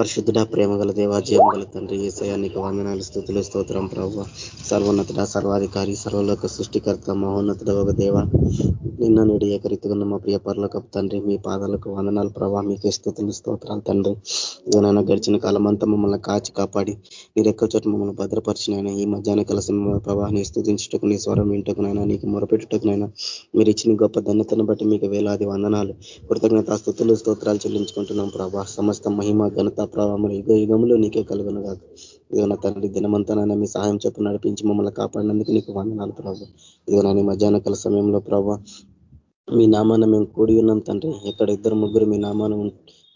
పరిశుద్ధుడ ప్రేమ గల దేవా జీవం గల తండ్రి ఏసయానికి వందనాలు స్థుతులు స్తోత్రం ప్రభు. సర్వోన్నతుడ సర్వాధికారి సర్వలోక సృష్టికర్త మహోన్నతుడ ఒక దేవ. నిన్న నేడు ఏకరీతిగా మా ప్రియ పర్లకు తండ్రి మీ పాదాలకు వందనాలు ప్రభా. మీకే స్థుతులు స్తోత్రాలు తండ్రి. ఇదనైనా గడిచిన కాలం అంతా మమ్మల్ని కాచి కాపాడి మీరు చోట మమ్మల్ని భద్రపరిచినైనా ఈ మధ్యాహ్న కలిసి ప్రభావాన్ని నీ స్థుతించుటకు నీ స్వరం వింటకునైనా నీకు మొరపెట్టుటకునైనా మీరు ఇచ్చిన గొప్ప ధన్యతను బట్టి మీకు వేలాది వందనాలు. కృతజ్ఞత స్థుతులు స్తోత్రాలు చెల్లించుకుంటున్నాం ప్రభా. సమస్త మహిమ ఘనత ప్రభావం యుగ యుగములు నీకే కలుగును కాదు ఇదిగో తండ్రి దినమంతానైనా మీ సహాయం చెప్పు నడిపించి మమ్మల్ని కాపాడినందుకు నీకు వందనాలు ప్రభావ. ఇదిగో నాని మధ్యాహ్న కాల సమయంలో ప్రభావ మీ నామాన మేము కూడి ఉన్నాం తండ్రి. ఎక్కడ ఇద్దరు ముగ్గురు మీ నామాన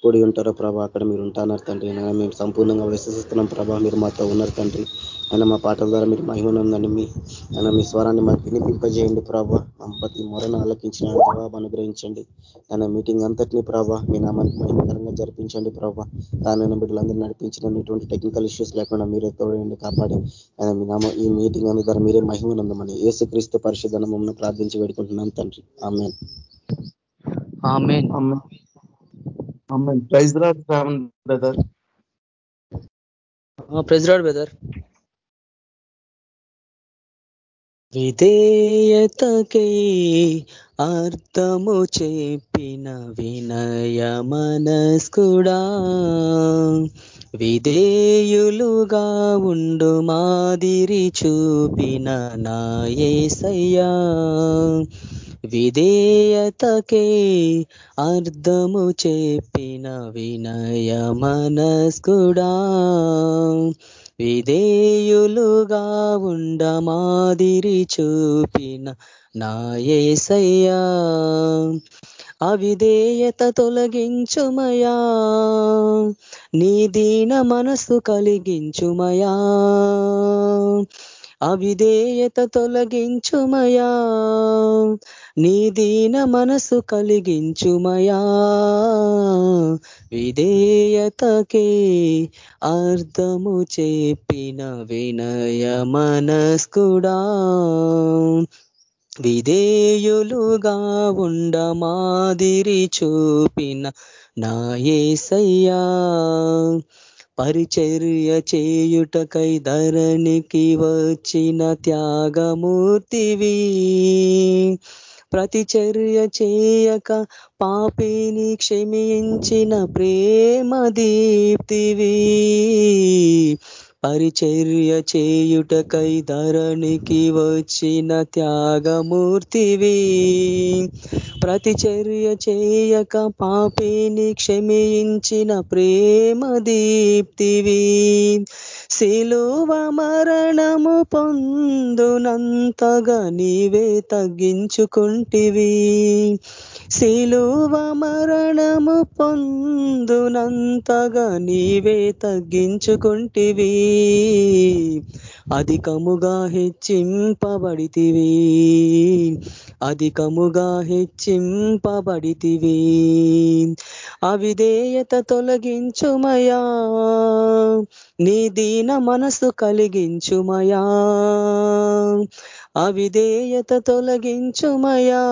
కూడి ఉంటారో ప్రభా అక్కడ మీరు ఉంటాన్నారు తండ్రి. మేము సంపూర్ణంగా విశ్వసిస్తున్నాం ప్రభా మీరు మాతో ఉన్నారు తండ్రి. అయినా మా పాటల ద్వారా మీరు మహిమనుందండి. మీ అయినా మీ స్వరాన్ని మాకు వినిపింపజేయండి ప్రభా. ప్రతి మొరను ఆలకించిన జవాబు అనుగ్రహించండి. ఆయన మీటింగ్ అంతటినీ ప్రభా మీ నామానికి మహిమకరంగా జరిపించండి ప్రభా. రానైన బిడ్డలందరూ నడిపించడం ఇటువంటి టెక్నికల్ ఇష్యూస్ లేకుండా మీరే తోడండి కాపాడి. ఆయన మీ నామ ఈ మీటింగ్ అందు ద్వారా మీరే మహిమనందమని ఏసుక్రీస్తు పరిశుద్ధన మమ్మల్ని ప్రార్థించి వేడుకుంటున్నాం తండ్రి. ఆమె praise lord brother. Praise lord brother. విధేయతకే అర్థము చెప్పిన వినయ మనస్కుడా. విధేయులుగా ఉండు మాదిరి చూపిన నాయసయ్యా విధేయతకే అర్థము చెప్పిన వినయ మనస్కుడా. విధేయులుగా ఉండ మాదిరి చూపిన నాయసయ్యా అవిధేయత తొలగించుమయా. నీ దీన మనసు కలిగించుమయా. అవిధేయత తొలగించుమయా. నీ దీన మనసు కలిగించుమయా. విధేయతకే అర్థము చెప్పిన వినయ మనస్కుడా. విధేయులుగా ఉండ మాదిరి చూపిన నాయసయ్యా పరిచర్య చేయుటకై ధరణికి వచ్చిన త్యాగమూర్తివి. ప్రతిచర్య చేయక పాపిని క్షమించిన ప్రేమ దీప్తివి పరిచర్య చేయుటకై ధరణికి వచ్చిన త్యాగమూర్తివి. ప్రతిచర్య చేయక పాపిని క్షమించిన ప్రేమ దీప్తివి శిలువ మరణము పొందునంతగా నీవే తగ్గించుకుంటివి. శిలువ మరణము పొందునంతగా నీవే తగ్గించుకుంటివి. అధికముగా హెచ్చింపబడితివి. అధికముగా హెచ్చింపబడితివి. అవిధేయత తొలగించుమయా. నీ దీన మనసు కలిగించుమయా. అవిధేయత తొలగించుమయా.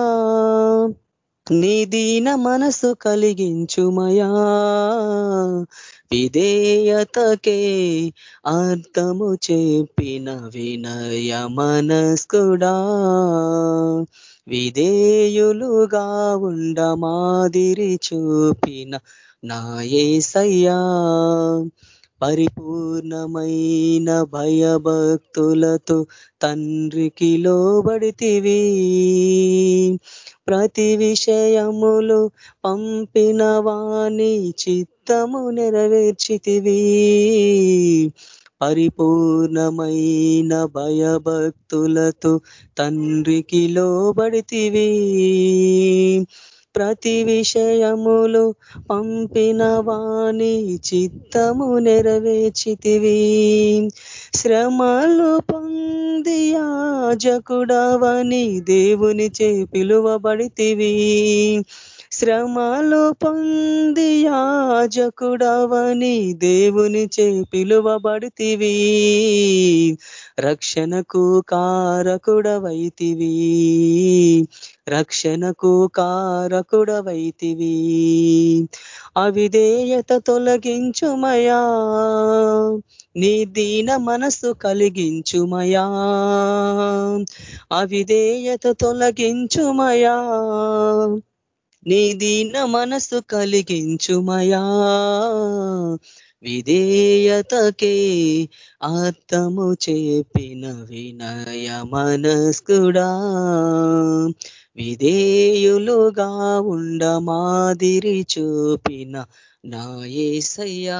నిదీన మనసు కలిగించుమయా. విధేయతకే అర్థము చెప్పిన వినయ మనస్కుడా. విధేయులుగా ఉండ మాదిరి చూపిన నాయసయ్యా పరిపూర్ణమైన భయభక్తులతో తండ్రికి లోబడితివి. ప్రతి విషయములు పంపిన వాణి చిత్తము నెరవేర్చితివి. పరిపూర్ణమైన భయభక్తులతో తండ్రికి లోబడితివి. ప్రతి విషయములు పంపిన వాణి చిత్తము నెరవేర్చితివి. శ్రమలు పొంది యాజకుడవని దేవుని చే పిలువబడితివి. శ్రమలు పొంది యాజకుడవని దేవుని చే పిలువబడితివి. రక్షణకు కారకుడవైతివి. రక్షణకు కారకుడవైతివి. అవిధేయత తొలగించుమయా. నీ దీన మనసు కలిగించుమయా. అవిధేయత తొలగించుమయా. నీ దీన మనసు కలిగించుమయా. విధేయతకే అర్థము చెప్పిన వినయ మనస్కుడా. విధేయులుగా ఉండ మాదిరి చూపిన నా ఏసయ్యా.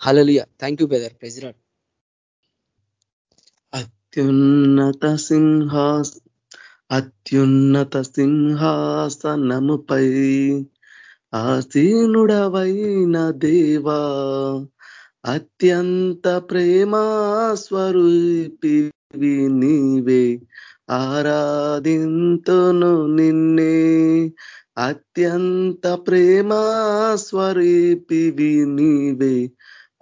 Hallelujah thank you brother president అత్యున్నత సింహాస్ అత్యున్నత సింహాసనముపై ఆసీనుడవైన దేవా అత్యంత ప్రేమా స్వరూపివి నీవే. ఆరాధింతును నిన్నే అత్యంత ప్రేమా స్వరూపివి నీవే.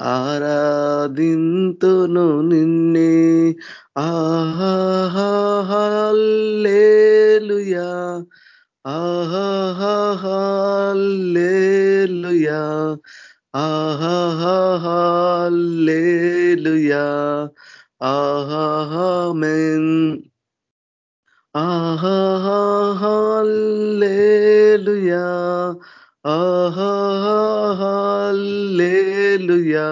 ఆరాధింతును నిన్నే. ఆహాహల్లేలుయా ఆహాహల్లేలుయా ఆహాహల్లేలుయా ఆహామెన్ ఆహాహల్లేలుయా ఆహాలేలుయా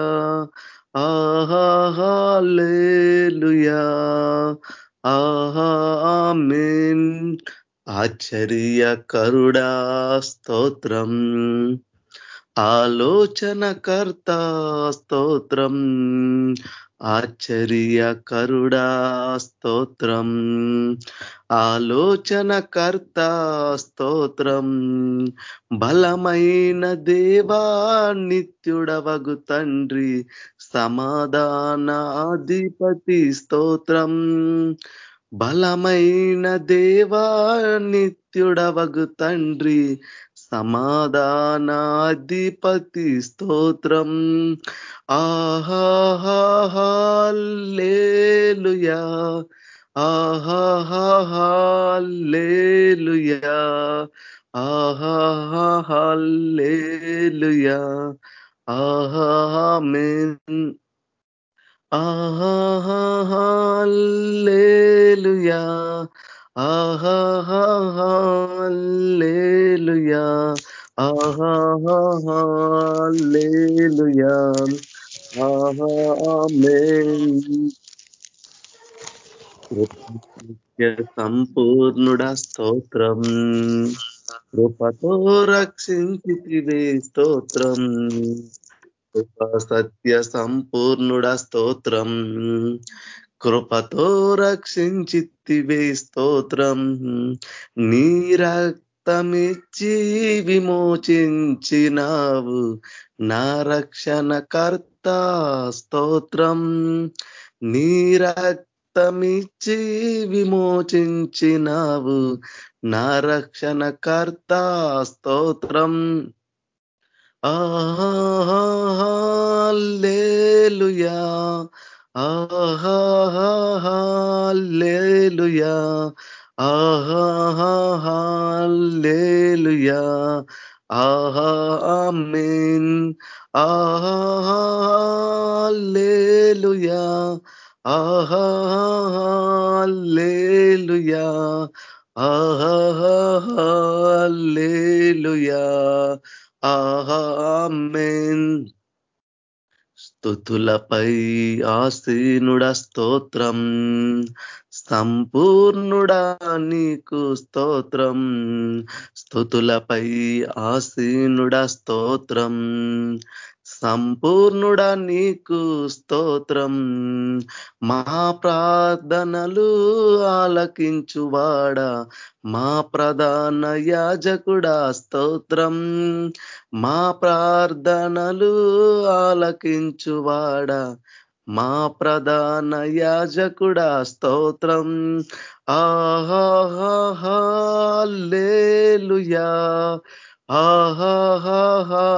ఆహాలేలుయా ఆమెన్. ఆశ్చర్య కరుడా స్తోత్రం ఆలోచనకర్త స్తోత్రం ఆశ్చర్య కరుడా స్తోత్రం ఆలోచనకర్త స్తోత్రం బలమైన దేవా నిత్యుడవగు తండ్రి సమాధానాధిపతి స్తోత్రం బలమైన దేవా నిత్యుడవగు తండ్రి సమాధానాధిపతి స్తోత్రం. ఆహాహాలేలుయా ఆహాహాలేలుయా ఆహాహాలేలుయా ఆహామేన్ ఆహాహాలేలుయా ఆహాలేలుయా ఆమెన్. సంపూర్ణుడ స్తోత్రం. కృపతో రక్షించితివే స్తోత్రం. కృప సత్య సంపూర్ణుడ స్తోత్రం. కృపతో రక్షించితివే స్తోత్రం. నీ రక్తమిచ్చి విమోచించినావు. నా రక్షణకర్త స్తోత్రం. నీ రక్తమిచ్చి విమోచించినావు. నా రక్షణకర్త స్తోత్రం. ఆహాలేలుయా ఆహాలేలుయా ఆహాలేలుయా ఆమెన్ ఆహాలేలుయా ఆహాలేలుయా ఆహాలేలుయా ఆమెన్ స్థుతులపై ఆసీనుడ స్తోత్రం సంపూర్ణుడా నీకు స్తోత్రం. స్థుతులపై ఆసీనుడ స్తోత్రం సంపూర్ణుడా నీకు స్తోత్రం. మా ప్రార్థనలు ఆలకించువాడా. మా ప్రధాన యాజకుడా స్తోత్రం. మా ప్రార్థనలు ఆలకించువాడా. మా ప్రధాన యాజకుడా స్తోత్రం. ఆహాలేలుయా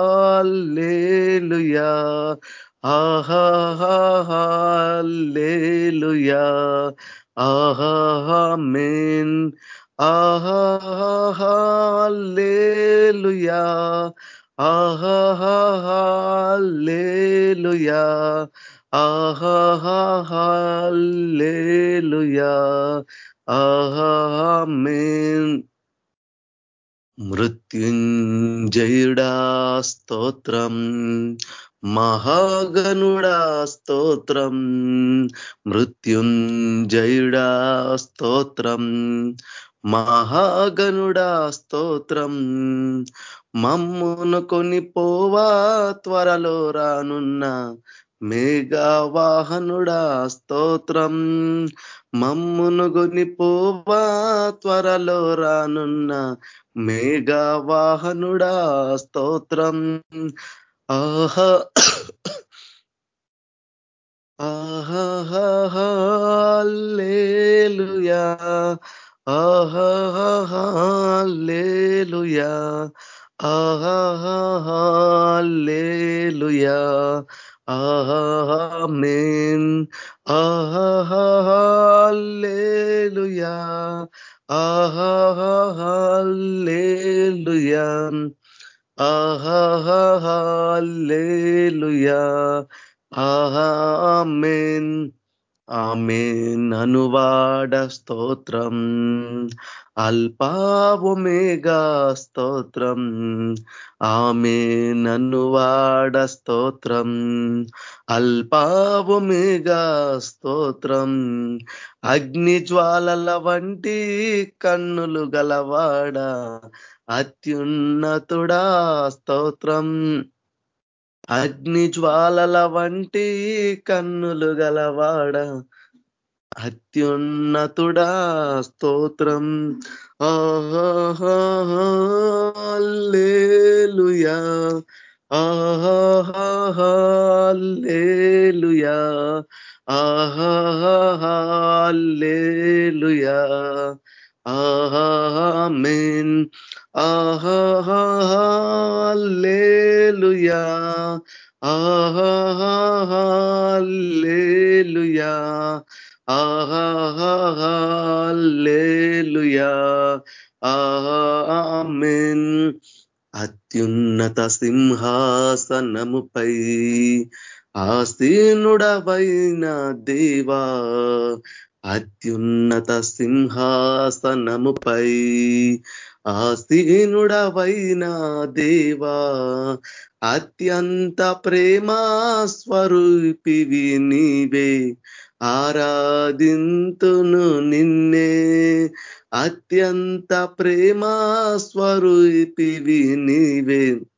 ఆహాలేలుయా ఆహాలేలుయా ఆహామేన్ ఆహాలేలుయా ఆహాలేలుయా ఆహాలేలుయా ఆహామేన్ మృత్యుంజయుడా స్తోత్రం మహాగనుడా స్తోత్రం మృత్యుంజయుడా స్తోత్రం మహాగనుడా స్తోత్రం. మమ్మును కొనిపోవా త్వరలో రానున్న మేఘవాహనుడా స్తోత్రం. మమ్మును కొనిపోవా త్వరలో రానున్న మేఘవాహనుడా స్తోత్రం. ఆహా ఆహాలేలుయా ఆహాలేలుయా ఆహాలేలుయా ఆహామేన్ ఆహాలేలుయా ఆహాలేలుయా ఆహాలేలుయా ఆమెన్ ఆమె ననువాడ స్తోత్రం అల్పావుమేగా స్తోత్రం. ఆమె నన్నువాడ స్తోత్రం అల్పావుమేగా స్తోత్రం. అగ్ని జ్వాలల వంటి కన్నులు గలవాడ అత్యున్నతుడా స్తోత్రం. అగ్ని జ్వాలల వంటి కన్నులు గలవాడ. అత్యున్నతుడా స్తోత్రం. ఆహాలేలుయా ఆహాలేలుయా ఆహాలేలుయా ఆమెన్. ఆహాలేలుయా ఆహాలేలుయా ఆహాలేలుయా ఆమెన్. అత్యున్నత సింహాసనముపై ఆసీనుడవైన దేవా. అత్యున్నత సింహాసనముపై ఆసీనుడవైన దేవా అత్యంత ప్రేమా స్వరూపివి నీవే ఆరాధింతును నిన్నే. అత్యంత ప్రేమా స్వరూపివి నీవే.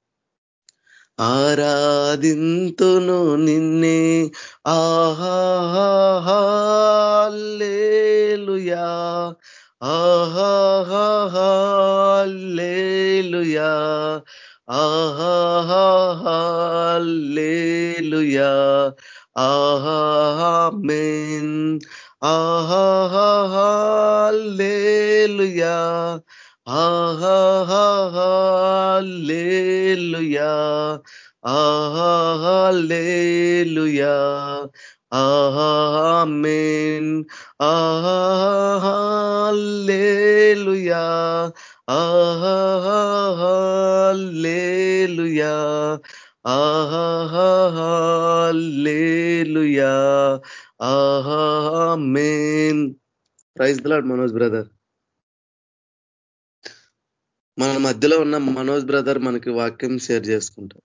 ఆరాధింతును నిన్నే. ఆహాలేలుయా ఆహాలేలుయా ఆహాలేలుయా ఆమెన్ ఆహాలేలుయా ఆహాహాలేలుయా ఆహాలేలుయా ఆమెన్ ఆహాలేలుయా ఆహాలేలుయా hallelujah amen praise the lord Manoj brother. మన మధ్యలో ఉన్న మనోజ్ బ్రదర్ మనకి వాక్యం షేర్ చేసుకుంటారు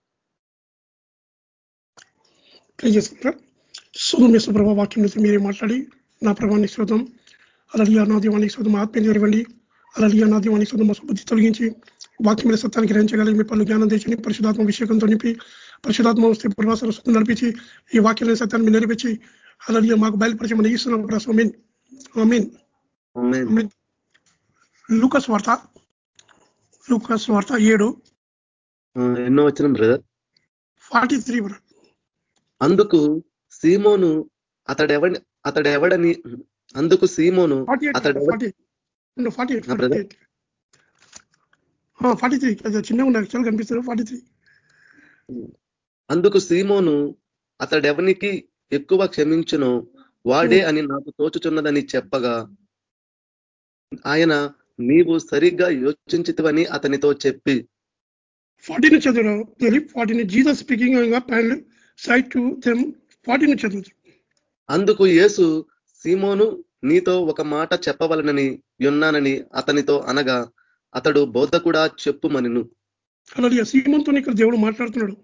ప్రభావ వాక్యం నుంచి మీరే మాట్లాడి నా ప్రభావాన్ని శోధం అలలియా నా దీవానికి శోధం ఆత్మీయ ఇవ్వండి అలలియా నా దీవానికి శోధం బుద్ధి తొలగించి వాక్యం మీద సత్యానికి గ్రహించగలిగి మీ పనులు జ్ఞానం తెచ్చి పరిశుధాత్మ విషయంతో నింపి పరిశుధాత్మ వస్తే పూర్వాసర శుద్ధం నడిపించి ఈ వాక్యం సత్యాన్ని మీరు నేర్పించి అలలియా మాకు బయలుపరిచమని ఇస్తున్నాం మీన్ మీన్ లూకస్ వార్త లూకస్ వార్త ఏడు. ఎన్నో వచ్చిన బ్రదర్? ఫార్టీ త్రీ అందుకు సీమోను అతడెవడి అతడెవడని అందుకు సీమోను అతడు ఫార్టీ త్రీ చిన్నగా కనిపిస్తుంది ఫార్టీ త్రీ. అందుకు సీమోను అతడెవనికి ఎక్కువ క్షమించును? వాడే అని నాకు తోచుచున్నదని చెప్పగా ఆయన నీవు సరిగ్గా యోచించితివని అతనితో చెప్పి. ఫార్టీ నుంచి చదువు దిలీప్ ఫార్టీ నుంచి Jesus speaking said to them forty నుంచి చదువు అందుకు యేసు సీమోను నీతో ఒక మాట చెప్పవలనని ఉన్నానని అతనితో అనగా అతడు బోధకుడా చెప్పుమనిను. అలాగే సీమంతో ఇక్కడ దేవుడు మాట్లాడుతున్నాడు.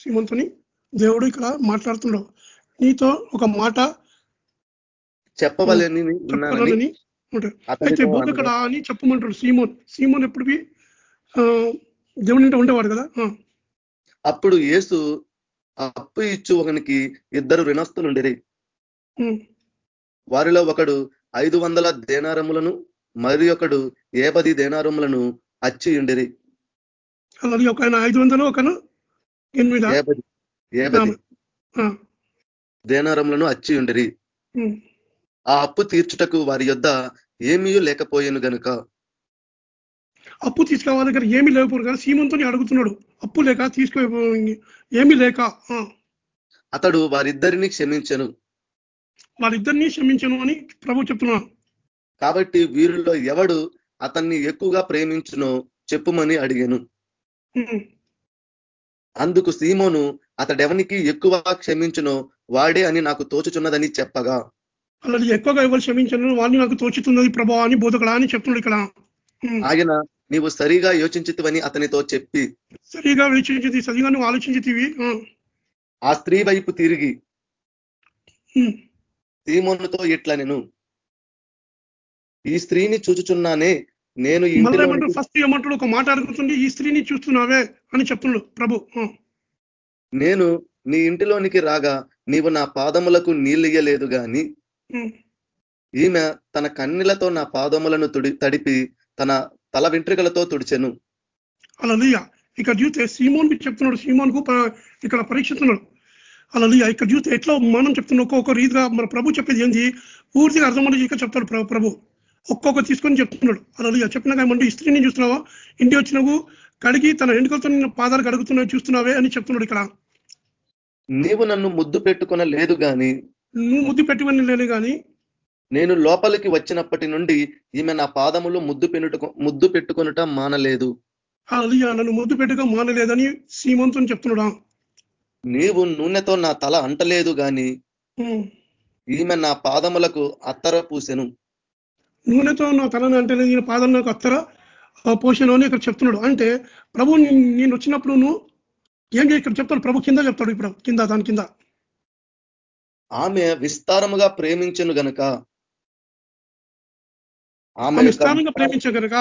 సీమంతోని దేవుడు ఇక్కడ మాట్లాడుతున్నాడు. నీతో ఒక మాట చెప్పవలని అయితే బోధకుడా అని చెప్పమంటాడు సీమోన్. సీమోన్ ఎప్పుడు దేవుని ఇంట ఉండేవాడు కదా? అప్పుడు యేసు అప్పు ఇచ్చు ఒకనికి ఇద్దరు రుణస్తులుండిరి వారిలో ఒకడు ఐదు వందల దేనారములను మరి ఒకడు ఏపది దేనారములను అచ్చి ఉండిరి. అలాగే ఒక ఆయన ఐదు వందలు ఎనిమిది? దేనారములను అచ్చి ఉండిరి. ఆ అప్పు తీర్చుటకు వారి యొద్ద ఏమీ లేకపోయాను గనుక. అప్పు తీసుకోవాలి దగ్గర ఏమీ లేకపోరు కానీ సీమంతో అడుగుతున్నాడు. అప్పు లేక తీసుకో ఏమీ లేక అతడు వారిద్దరిని క్షమించెను. వాళ్ళిద్దరినీ క్షమించను అని ప్రభు చెప్తున్నాడు. కాబట్టి వీరిలో ఎవడు అతన్ని ఎక్కువగా ప్రేమించునో చెప్పుమని అడిగాను. అందుకు సీమోను అతడెవనికి ఎక్కువ క్షమించునో వాడే అని నాకు తోచుచున్నదని చెప్పగా. అలాగే ఎక్కువగా ఎవరు క్షమించను వాడిని నాకు తోచుతున్నది ప్రభా అని బోధకుడా అని చెప్తున్నాడు ఇక్కడ. ఆయన నీవు సరిగా యోచించితివని అతనితో చెప్పి సరిగా వివేచించింది సరిగా నువ్వు ఆలోచించితివి. ఆ, స్త్రీ వైపు తిరిగి సీమోనుతో ఇట్లా నేను ఈ స్త్రీని చూచుచున్నానే నేను ఫస్ట్ ఏమంటాడు? ఒక మాట అడుగుతుంది ఈ స్త్రీని చూస్తున్నావే అని చెప్తున్నాడు ప్రభు. నేను నీ ఇంటిలోనికి రాగా నీవు నా పాదములకు నీళ్ళియ్యలేదు గాని ఉమ్, ఈమె తన కన్నీళ్ళతో నా పాదములను తుడి తడిపి తన తల వెంట్రుకలతో తుడిచెను. అలలియ ఇక్కడ చూస్తే సీమోన్ చెప్తున్నాడు. సీమోన్కు ఇక్కడ పరీక్షిస్తున్నాడు. అలలియ ఇక్కడ చూస్తే ఎట్లా మనం చెప్తున్నాం? ఒక్కొక్క రీతిగా మన ప్రభు చెప్పేది ఏంది? పూర్తిగా అర్థమని ఇక్కడ చెప్తాడు ప్రభు ప్రభు. ఒక్కొక్క తీసుకొని చెప్తున్నాడు. అలలియ చెప్పినాక ఏమంటే ఈ స్త్రీని చూస్తున్నావా? ఇంటి వచ్చినవు కడిగి తన ఎండుకలతో పాదాలు కడుగుతున్నావు చూస్తున్నావే అని చెప్తున్నాడు ఇక్కడ. నీవు నన్ను ముద్దు పెట్టుకున లేదు గాని నువ్వు ముద్దు పెట్టివని లేని కానీ. నేను లోపలికి వచ్చినప్పటి నుండి ఈమె నా పాదములు ముద్దు పెనుట ముద్దు పెట్టుకొనుట మానలేదు. నన్ను ముద్దు పెట్టుగా మానలేదని సీమంతో చెప్తున్నాడా? నీవు నూనెతో నా తల అంటలేదు గాని. ఈమె నా పాదములకు అత్తర పూసెను. నూనెతో నా తలని అంటే నేను పాదం నాకు అత్తర ఆ, పోషణ అని ఇక్కడ చెప్తున్నాడు. అంటే ప్రభు నేను వచ్చినప్పుడు నువ్వు ఏం ఇక్కడ చెప్తాడు? ప్రభు కింద చెప్తాడు ఇప్పుడు కింద దాని కింద. ఆమె విస్తారముగా ప్రేమించను గనుక. ఆమె స్థానంగా ప్రేమించే కనుక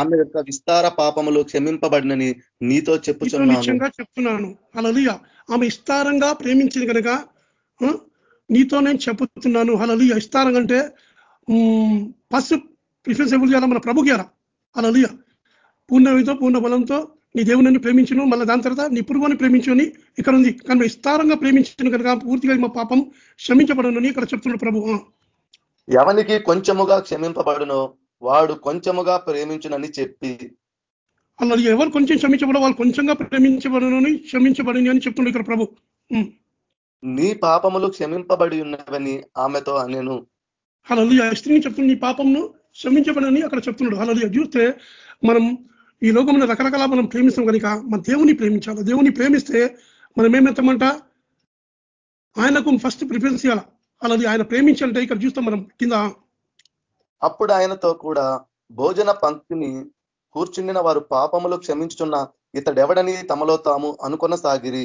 ఆమె యొక్క విస్తార పాపములు క్షమింపబడినని నీతో చెప్పుచున్నాను. చెప్తున్నాను అలలియ ఆమె విస్తారంగా ప్రేమించింది కనుక నీతో నేను చెప్పుతున్నాను అలలియ విస్తారంగా అంటే ఫస్ట్ ప్రిఫరెన్స్ ఎవరు చేయాలి మన ప్రభుకి ఇవ్వాలా అలలియ పూర్ణమితో పూర్ణ బలంతో నీ దేవుని ప్రేమించును మళ్ళీ దాని తర్వాత నీ పురుగుని ప్రేమించు అని ఇక్కడ ఉంది. కానీ విస్తారంగా ప్రేమించిన కనుక పూర్తిగా మా పాపం క్షమించబడునని ఇక్కడ చెప్తున్నాడు ప్రభు. ఎవనికి కొంచెముగా క్షమింపబడునో వాడు కొంచెముగా ప్రేమించునని చెప్పి. అలా ఎవరు కొంచెం క్షమించబడో వాళ్ళు కొంచెంగా ప్రేమించబడనని క్షమించబడిని అని చెప్తున్నాడు ఇక్కడ ప్రభు. నీ పాపములు క్షమింపబడి ఉన్నవని ఆమెతో అనేను. అలా స్త్రీని చెప్తుంది నీ పాపంను క్షమించబడని అక్కడ చెప్తున్నాడు. అలా చూస్తే మనం ఈ లోకంలో రకరకాల మనం ప్రేమిస్తాం కనుక మన దేవుని ప్రేమించాలి. దేవుని ప్రేమిస్తే మనం ఏమెత్తామంట ఆయనకు ఫస్ట్ ప్రిఫరెన్స్ ఇవ్వాలి? అలాది ఆయన ప్రేమించాలంటే ఇక్కడ చూస్తాం మనం కింద. అప్పుడు ఆయనతో కూడా భోజన పంక్తిని కూర్చుండిన వారు పాపములు క్షమించుచున్న ఇతడెవడని తమలో తాము అనుకొన సాగిరి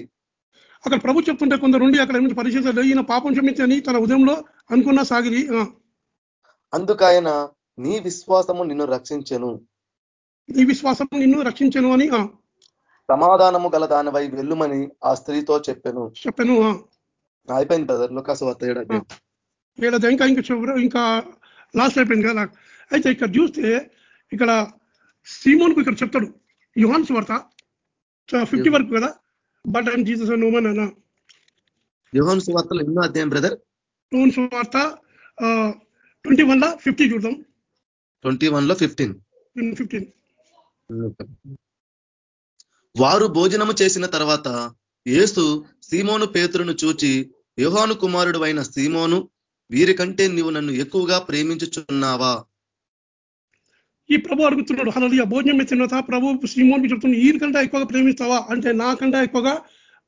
అక్కడ ప్రభు చెప్తుంటే కొందరు ఉండి అక్కడ ఏమిటి పరిశీలించారు ఈయన పాపం క్షమించని తన ఉదయంలో అనుకున్న సాగిరి ఆ, అందుకైన నీ విశ్వాసము నిన్ను రక్షించెను. నీ విశ్వాసం నిన్ను రక్షించను అని ఆ, సమాధానము గల దానివై వెళ్ళుమని ఆ స్త్రీతో చెప్పాను. చెప్పాను ఆ. అయిపోయింది బ్రదర్ లుకాసు వార్త ఏడాది ఏడాది ఇంకా ఇంకా చివరి ఇంకా లాస్ట్ అయిపోయింది కదా అయితే ఇక్కడ చూస్తే ఇక్కడ సీమోన్కు ఇక్కడ చెప్తాడు యుహాన్స్ వార్త ఫిఫ్టీ వరకు కదా? బట్ అండ్ జీసస్ నోమన్ అన్న. యోహాను సువార్తలు ఎన్నో అధ్యాయం బ్రదర్? యోహాను సువార్త ట్వంటీ వన్ లా ఫిఫ్టీ చూద్దాం. ట్వంటీ వన్లో ఫిఫ్టీన్. ఫిఫ్టీన్. వారు భోజనము చేసిన తర్వాత యేసు సీమోను పేతురును చూచి యోహాను కుమారుడు అయిన సీమోను వీరికంటే నీవు నన్ను ఎక్కువగా ప్రేమించుచున్నావా? ఈ ప్రభు అడుగుతున్నాడు హలలియ భోజనం ఇచ్చిన తర్వాత ప్రభు శ్రీమోన్కి చెప్తున్నాడు వీరికంటే ఎక్కువగా ప్రేమిస్తావా? అంటే నాకంటే ఎక్కువగా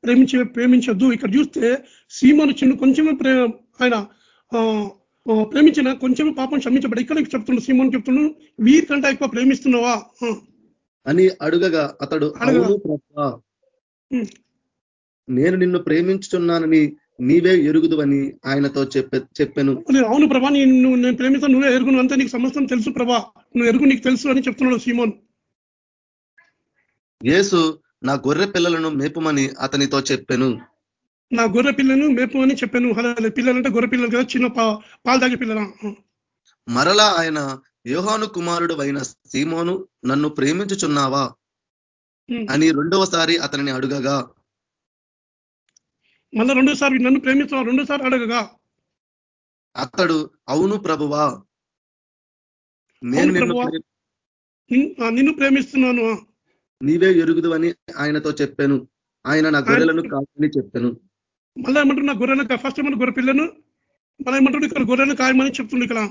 ప్రేమించే ప్రేమించొద్దు. ఇక్కడ చూస్తే సీమోను చిన్న కొంచెమే ప్రే ఆయన ఆ, ప్రేమించిన కొంచెమే పాపం క్షమించబడి ఇక్కడ చెప్తున్నాడు సీమోన్ చెప్తున్నాడు వీరికంటే ఎక్కువ ప్రేమిస్తున్నావా? అని అడుగగా అతడు. నేను నిన్ను ప్రేమించుచున్నానని నీవే ఎరుగుదువని ఆయనతో చెప్పె చెప్పెను. అవును ప్రభా నేను నేను ప్రేమిస్తాను నువ్వే ఎరుగును. అంతే నీకు సమస్తం తెలుసు ప్రభా. నువ్వు ఎరుగు నీకు తెలుసు అని చెప్తున్నాడు సీమోన్. యేసు నా గొర్రె పిల్లలను మేపుమని అతనితో చెప్పెను. నా గొర్రె పిల్లను మేపు అని చెప్పాను పిల్లలంటే గొర్రె పిల్లలు కదా చిన్న పాలు తాగే పిల్లల? మరలా ఆయన యోహాను కుమారుడు అయిన సీమోను నన్ను ప్రేమించుచున్నావా? అని రెండవసారి అతనిని అడుగగా. మళ్ళా రెండోసారి నన్ను ప్రేమిస్తున్నావు రెండోసారి అడగగా. అతడు అవును ప్రభువా. నేను నిన్ను ప్రేమిస్తున్నాను. నీవే ఎరుగుదు అని ఆయనతో చెప్పాను. ఆయన నా గొర్రెలను కాదని చెప్పాను. మళ్ళీ ఏమంటారు నా గొర్రెలు ఫస్ట్ ఏమంటారు గొర్రె పిల్లను మళ్ళీ ఏమంటారు ఇక్కడ గొర్రెలు కాయమని చెప్తుంది ఇక్కడ.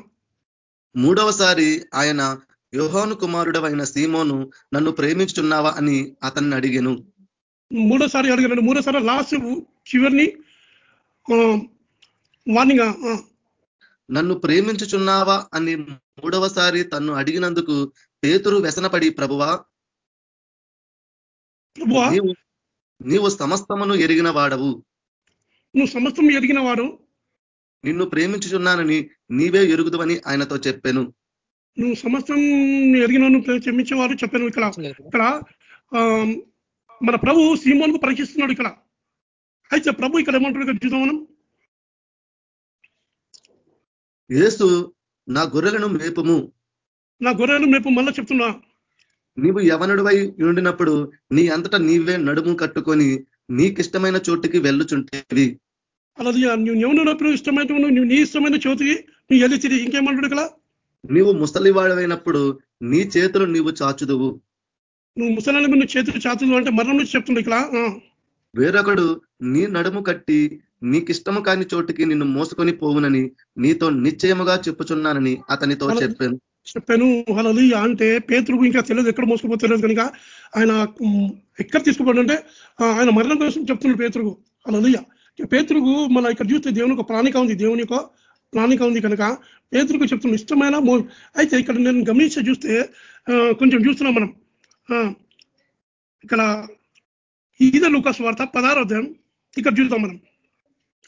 మూడవసారి ఆయన యోహాను కుమారుడు అయిన సీమోను నన్ను ప్రేమించుచున్నావా? అని అతన్ని అడిగాను. మూడోసారి అడిగాడు మూడోసారి లాస్ట్ చివరిని వార్నింగ్ నన్ను ప్రేమించుచున్నావా? అని మూడవసారి తన్ను అడిగినందుకు పేతురు వ్యసనపడి ప్రభువా నీవు సమస్తమును ఎరిగిన వాడవు. నువ్వు సమస్తం ఎరిగిన వాడు. నిన్ను ప్రేమించుచున్నానని నీవే ఎరుగుదువని ఆయనతో చెప్పాను. నువ్వు సమస్తం ఎరిగిన నువ్వు క్షమించేవాడు చెప్పాను ఇక్కడ. ఇక్కడ మన ప్రభు సీమోన్కు పరీక్షిస్తున్నాడు ఇక్కడ. అయితే ప్రభు ఇక్కడ ఏమంటాడు ఇక్కడ చూద్దాం మనం యేసు నా గొర్రెలను మేపుము. నా గొర్రెలు మేపు మళ్ళా చెప్తున్నా. నీవు యవనుడివై ఉండినప్పుడు నీ అంతటా నీవే నడుము కట్టుకొని నీకిష్టమైన చోటుకి వెళ్ళుచుంటేవి. అలాది నువ్వు ఎవరినప్పుడు ఇష్టమైన నువ్వు నీ ఇష్టమైన చోతికి నువ్వు ఎల్లిచిరి ఇంకేమంటాడు ఇక్కడ నీవు ముసలివాడవైనప్పుడు నీ చేతులు నీవు చాచుదువు. నువ్వు ముసలాన్ని నువ్వు చేతులు చాతులు అంటే మరణం నుంచి చెప్తుండే ఇక్కడ. వేరొకడు నీ నడుము కట్టి నీకిష్టము కాని చోటుకి నిన్ను మోసుకొని పోవునని నీతో నిశ్చయముగా చెప్పుచున్నానని అతనితో అలా- చెప్పాను. చెప్పాను. అలాది అంటే పేతురుకు ఇంకా తెలియదు ఎక్కడ మోసుకుపో తెలియదు కనుక ఆయన ఎక్కడ ఆ, ఆయన మరణం కోసం చెప్తున్నాడు పేతురుకు. అలాది పేతురుకు మన ఇక్కడ చూస్తే దేవుని ఒక ప్రాణిక ఉంది దేవుని యొక్క ప్రాణిక ఉంది కనుక పేతురుకు చెప్తున్నాడు ఇష్టమైన మో అయితే ఇక్కడ నేను గమనించి చూస్తే కొంచెం చూస్తున్నాం మనం. ఇక్కడ ఈద లూకాస్ వార్త పదహారో అధ్యాయం ఇక్కడ చూద్దాం మనం.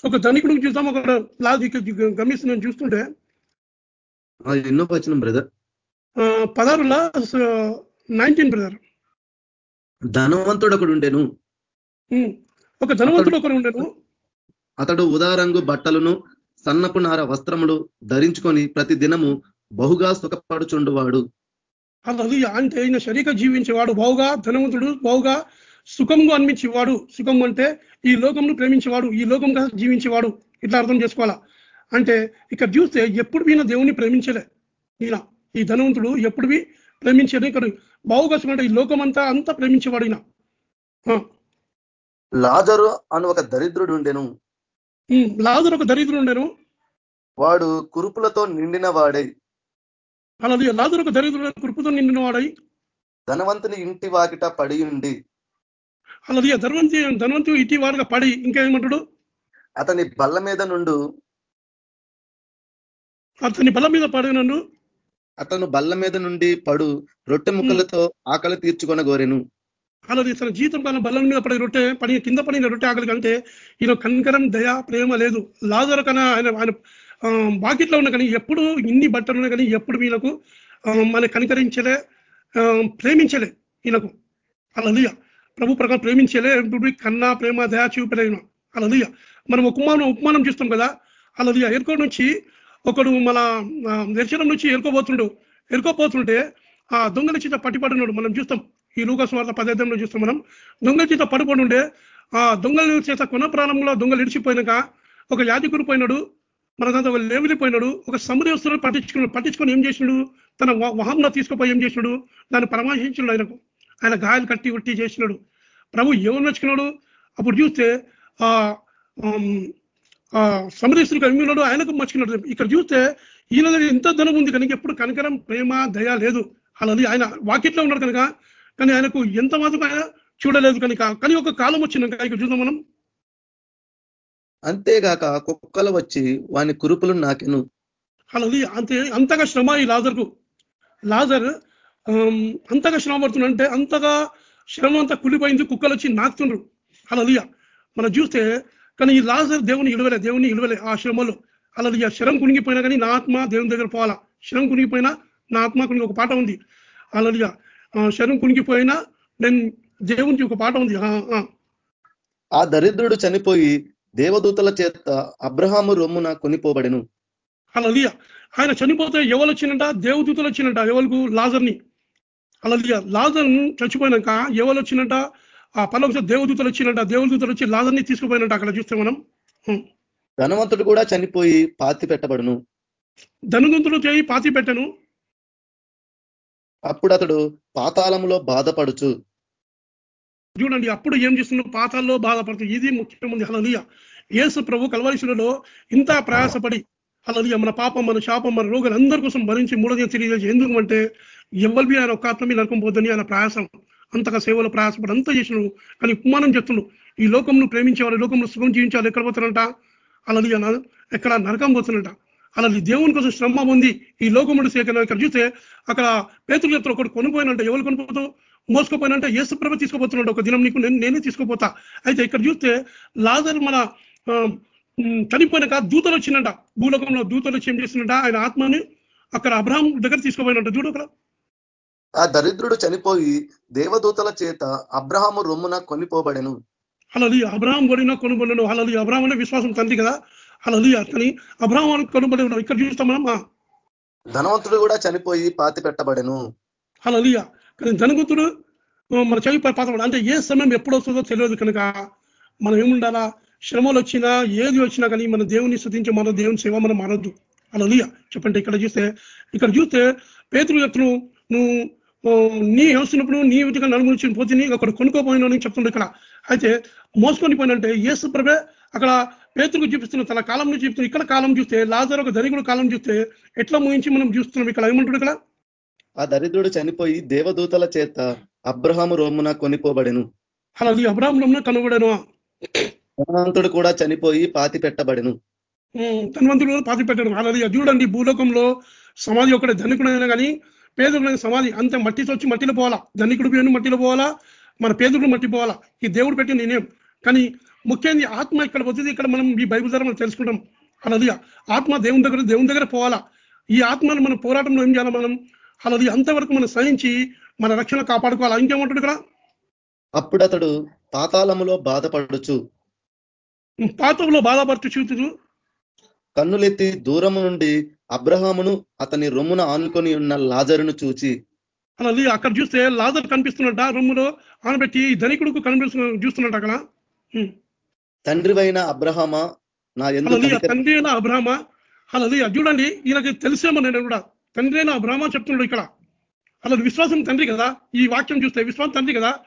ఒక ధనికుడికి చూద్దాం ఒక లాజ్ ఇక్కడ గమనిస్తూ నేను చూస్తుంటే ఎన్నో వచ్చిన బ్రదర్. ఆ, పదహారులా నైన్టీన్ బ్రదర్. ధనవంతుడు ఒకడు ఉండెను ఒక ధనవంతుడు ఒకరు ఉండేను అతడు ఉదారంగు బట్టలను సన్నపు నార వస్త్రములు ధరించుకొని ప్రతి దినము బహుగా సుఖపడుచుండువాడు. అది అంటే ఈయన శరీర జీవించేవాడు బావుగా ధనవంతుడు బావుగా సుఖంగా అనిపించేవాడు సుఖం అంటే ఈ లోకంను ప్రేమించేవాడు ఈ లోకంగా జీవించేవాడు. ఇట్లా అర్థం చేసుకోవాలా? అంటే ఇక్కడ చూస్తే ఎప్పుడు ఈయన దేవుని ప్రేమించలే. ఈయన ఈ ధనవంతుడు ఎప్పుడు ప్రేమించేది ఇక్కడ బావుగా సుఖం అంటే ఈ లోకం అంతా అంతా ప్రేమించేవాడు ఈయన. లాజరు అని ఒక దరిద్రుడు ఉండెను. లాజరు ఒక దరిద్రుడు ఉండేను వాడు కురుపులతో నిండిన వాడై. అలాది లాజరు ఒక దరిద్రుడు కృపతో నిండిన వాడై. ధనవంతుని ఇంటి వాకిట పడి ఉండి. అలాది ధనవంతి ధనవంతు ఇటీ వారుగా పడి ఇంకేమంటాడు? అతని బల్ల మీద నుండు అతని బలం మీద పడినను అతను బల్ల మీద నుండి పడు రొట్టె ముక్కలతో ఆకలి తీర్చుకొన గోరెను అలాది తన జీవితం కాలం బల్లం మీద పడిన రొట్టె పడి కింద పడిన రొట్టె ఆకలి కంటే ఈయన కనికరం దయ ప్రేమ లేదు. లాజర్ కన్నా ఆయన ఆయన ఆ, బాకెట్లో ఉన్న కానీ ఎప్పుడు ఇన్ని బట్టలు ఉన్నా కానీ ఎప్పుడు వీళ్ళకు మన కనికరించలే ఆ, ప్రేమించలే ఈయనకు. అలలియ ప్రభు ప్రకారం ప్రేమించలే కన్నా ప్రేమ దయా చూపలేను అలలియ మనం ఉపమానం ఉపమానం చూస్తాం కదా. అలలియ ఎరుకో నుంచి ఒకడు మన దర్శనం నుంచి ఎరుకోబోతుండు. ఎరుకోపోతుంటే ఆ దొంగల చేత పట్టిపడినాడు మనం చూస్తాం. ఈ లూకస్ వార్త పదార్థంలో చూస్తాం మనం. దొంగల చేత పడుకొని ఉండే ఆ దొంగల చేత కొన ప్రారంభంలో దొంగలు ఇడిచిపోయినాక ఒక యాజకుడు పోయినాడు మన దాంతో ఒక లేవిలిపోయినాడు ఒక సమరస్తుడు పట్టించుకున్నాడు పట్టించుకొని ఏం చేసినాడు తన వాహంలో తీసుకుపోయి ఏం చేసినాడు దాన్ని పరామర్శించినాడు ఆయనకు. ఆయన గాయాలు కట్టి ఉట్టి చేసినాడు. ప్రభు ఎవరు నచ్చుకున్నాడు అప్పుడు చూస్తే ఆ ఆ సమరేశ్వరికి అమ్మినాడు ఆయనకు మర్చుకున్నాడు ఇక్కడ చూస్తే ఈయన ఇంత ధనం ఉంది కనుక ఎప్పుడు కనకరం ప్రేమ దయ లేదు. అలాది ఆయన వాకిట్లో ఉన్నాడు కనుక కానీ ఆయనకు ఎంత మాత్రం ఆయన చూడలేదు కనుక కానీ ఒక కాలం వచ్చినాక ఇక్కడ చూద్దాం మనం. అంతేగాక కుక్కలు వచ్చి వాని కురుపులు నాకెను. అలాది అంతే అంతగా శ్రమ ఈ లాజర్కు. లాజర్ అంతగా శ్రమ పడుతుందంటే అంతగా శ్రమ అంతా కులిపోయింది కుక్కలు వచ్చి నాకుతుండ్రు. అలలియ మనం చూస్తే కానీ ఈ లాజర్ దేవుని ఇడవలే దేవుని ఇడవలే ఆ శ్రమలో. అలలియ శరం కునిగిపోయినా కానీ నా ఆత్మ దేవుని దగ్గర పోవాలా? శరం కునిగిపోయినా నా ఆత్మ కునిగి ఒక పాట ఉంది. అలలియ శరం కునిగిపోయినా నేను దేవునికి ఒక పాట ఉంది. ఆ, దరిద్రుడు చనిపోయి దేవదూతల చేత అబ్రహాము రొమ్మున కొనిపోబడెను. అలలియ ఆయన చనిపోతే ఎవరు వచ్చిందంట దేవదూతలు వచ్చిందంట ఎవరికి లాజర్ని. అలలియ లాజర్ చచ్చిపోయినాక ఎవరు వచ్చిందంట ఆ పల్లవ దేవదూతలు వచ్చిందంట దేవదూతలు వచ్చి లాజర్ని తీసుకుపోయినట్ట అక్కడ చూస్తే మనం. ధనవంతుడు కూడా చనిపోయి పాతి పెట్టబడును ధనుగుంతులు చేయి పాతి పెట్టను అప్పుడు అతడు పాతాళములో బాధపడుచు. చూడండి అప్పుడు ఏం చేస్తున్నాడు పాతాల్లో బాధపడుతుంది ఇది ముఖ్యమంది హలలియ యేసు ప్రభు కలవరిశులలో ఇంత ప్రయాసపడి అలలియ మన పాపం మన శాపం మన రోగులు అందరి కోసం భరించి మూడోదిన తెలియజేసి ఎందుకు అంటే ఎవరి ఆయన ఒక ఆత్మ మీద నరకం పోద్దని ఆయన ప్రయాసం. అంతగా సేవలు ప్రయాసపడి అంతా చేసినాడు. కానీ ఉపమానం చెప్తున్నాడు ఈ లోకంను ప్రేమించేవారు లోకంలో సుఖం జీవించాలి ఎక్కడ పోతారంట? అలలియ ఎక్కడ నరకం పోతున్నట అలా దేవుని కోసం శ్రమ ఉంది ఈ లోకముడు సేకరణ ఇక్కడ చూస్తే అక్కడ పేతులు చెప్తారు ఒకటి కొనుక్కోయినంట ఎవరు కొనుక్కోతావు మోసుకుపోయినంటే యేసు ప్రభ తీసుకుపోతున్నాడు. ఒక దినం నీకు నేను నేనే తీసుకుపోతా. అయితే ఇక్కడ చూస్తే లాజర్ మన చనిపోయినాక దూతలు వచ్చిందంట. భూలోకంలో దూతలు వచ్చి ఏం చేసిందంట? ఆయన ఆత్మని అక్కడ అబ్రహాం దగ్గర తీసుకుపోయినంట చూడు అక్కడ. ఆ దరిద్రుడు చనిపోయి దేవదూతల చేత అబ్రహాము రొమ్మున కొనిపోబడెను. అలలి అబ్రహాం కొడిన కొనుబడిన అలలి అబ్రహాం అనే విశ్వాసం తండ్రి కదా. అలలి కానీ అబ్రహాం అని కొనుబడి ఉన్నాం ఇక్కడ చూస్తాం మనం. ధనవంతుడు కూడా చనిపోయి పాతి పెట్టబడెను. హల్లెలూయా కానీ ధనగుతుడు మన చెవి పాత్ర అంటే ఏ సమయం ఎప్పుడు వస్తుందో తెలియదు కనుక మనం ఏముండాలా? శ్రమలు వచ్చినా ఏది వచ్చినా కానీ మన దేవుని స్థుతించే మన దేవుని సేవ మనం మారద్దు. అలలియ చెప్పండి ఇక్కడ చూస్తే ఇక్కడ చూస్తే పేతులు చెప్తున్నావు నువ్వు నీ వస్తున్నప్పుడు నీ విధిగా నలుగురి పోతుంది అక్కడ కొనుక్కోపోయినా చెప్తుండే ఇక్కడ. అయితే మోసుకొని పోయినంటే యేసు ప్రభే అక్కడ పేతులకు చూపిస్తున్న తన కాలం నుంచి చూపిస్తున్న ఇక్కడ కాలం చూస్తే లాజర్ ఒక ధనికుడు కాలం చూస్తే ఎట్లా ముగించి మనం చూస్తున్నాం ఇక్కడ? ఏమంటాడు ఇక్కడ? ఆ దరిద్రుడు చనిపోయి దేవదూతల చేత అబ్రహాము రొమ్మున కొనిపోబడెను. అలా అబ్రాహ్మణంలో కనుగొడను ధనవంతుడు కూడా చనిపోయి పాతి పెట్టబడెను. ధనవంతులు పాతి పెట్టారు అలాది చూడండి భూలోకంలో సమాధి ఒకటి ధనికుడైనా కానీ పేదకుడైన సమాధి అంతే మట్టితో వచ్చి మట్టిలో పోవాలా? ధనికుడు మట్టిలో పోవాలా? మన పేదకుడు మట్టి పోవాలా? ఈ దేవుడు పెట్టి నేనేం. కానీ ముఖ్యంగా ఆత్మ ఇక్కడ వచ్చింది ఇక్కడ మనం ఈ బైబిల్ ద్వారా మనం తెలుసుకుంటాం. అలాది ఆత్మ దేవుని దగ్గర దేవుని దగ్గర పోవాలా? ఈ ఆత్మను మన పోరాటంలో ఏం చేయాలి మనం? అలాది అంతవరకు మనం సహించి మన రక్షణ కాపాడుకోవాలా? ఇంకేమంటాడు ఇక్కడ? అప్పుడు అతడు పాతాళములో బాధపడుచు. పాతంలో బాధపడుతూ చూతుడు కన్నులెత్తి దూరము నుండి అబ్రహామును అతని రొమ్మున ఆనుకొని ఉన్న లాజరును చూచి. అలాది అక్కడ చూస్తే లాజర్ కనిపిస్తున్నట్ట రొమ్ములో ఆనబెట్టి ధనికుడుకు కనిపిస్తు చూస్తున్నట్టు అక్కడ. తండ్రివైన అబ్రహామా? నా ఎందుకు తండ్రి అయిన అబ్రాహ్మ? అలాది చూడండి ఈయనకి తెలిసేమో నేను కూడా. తండ్రి అయిన అబ్రాహ్మ చెప్తున్నాడు ఇక్కడ. అలా విశ్వాసం తండ్రి కదా? ఈ వాక్యం చూస్తే విశ్వాసం తండ్రి కదా?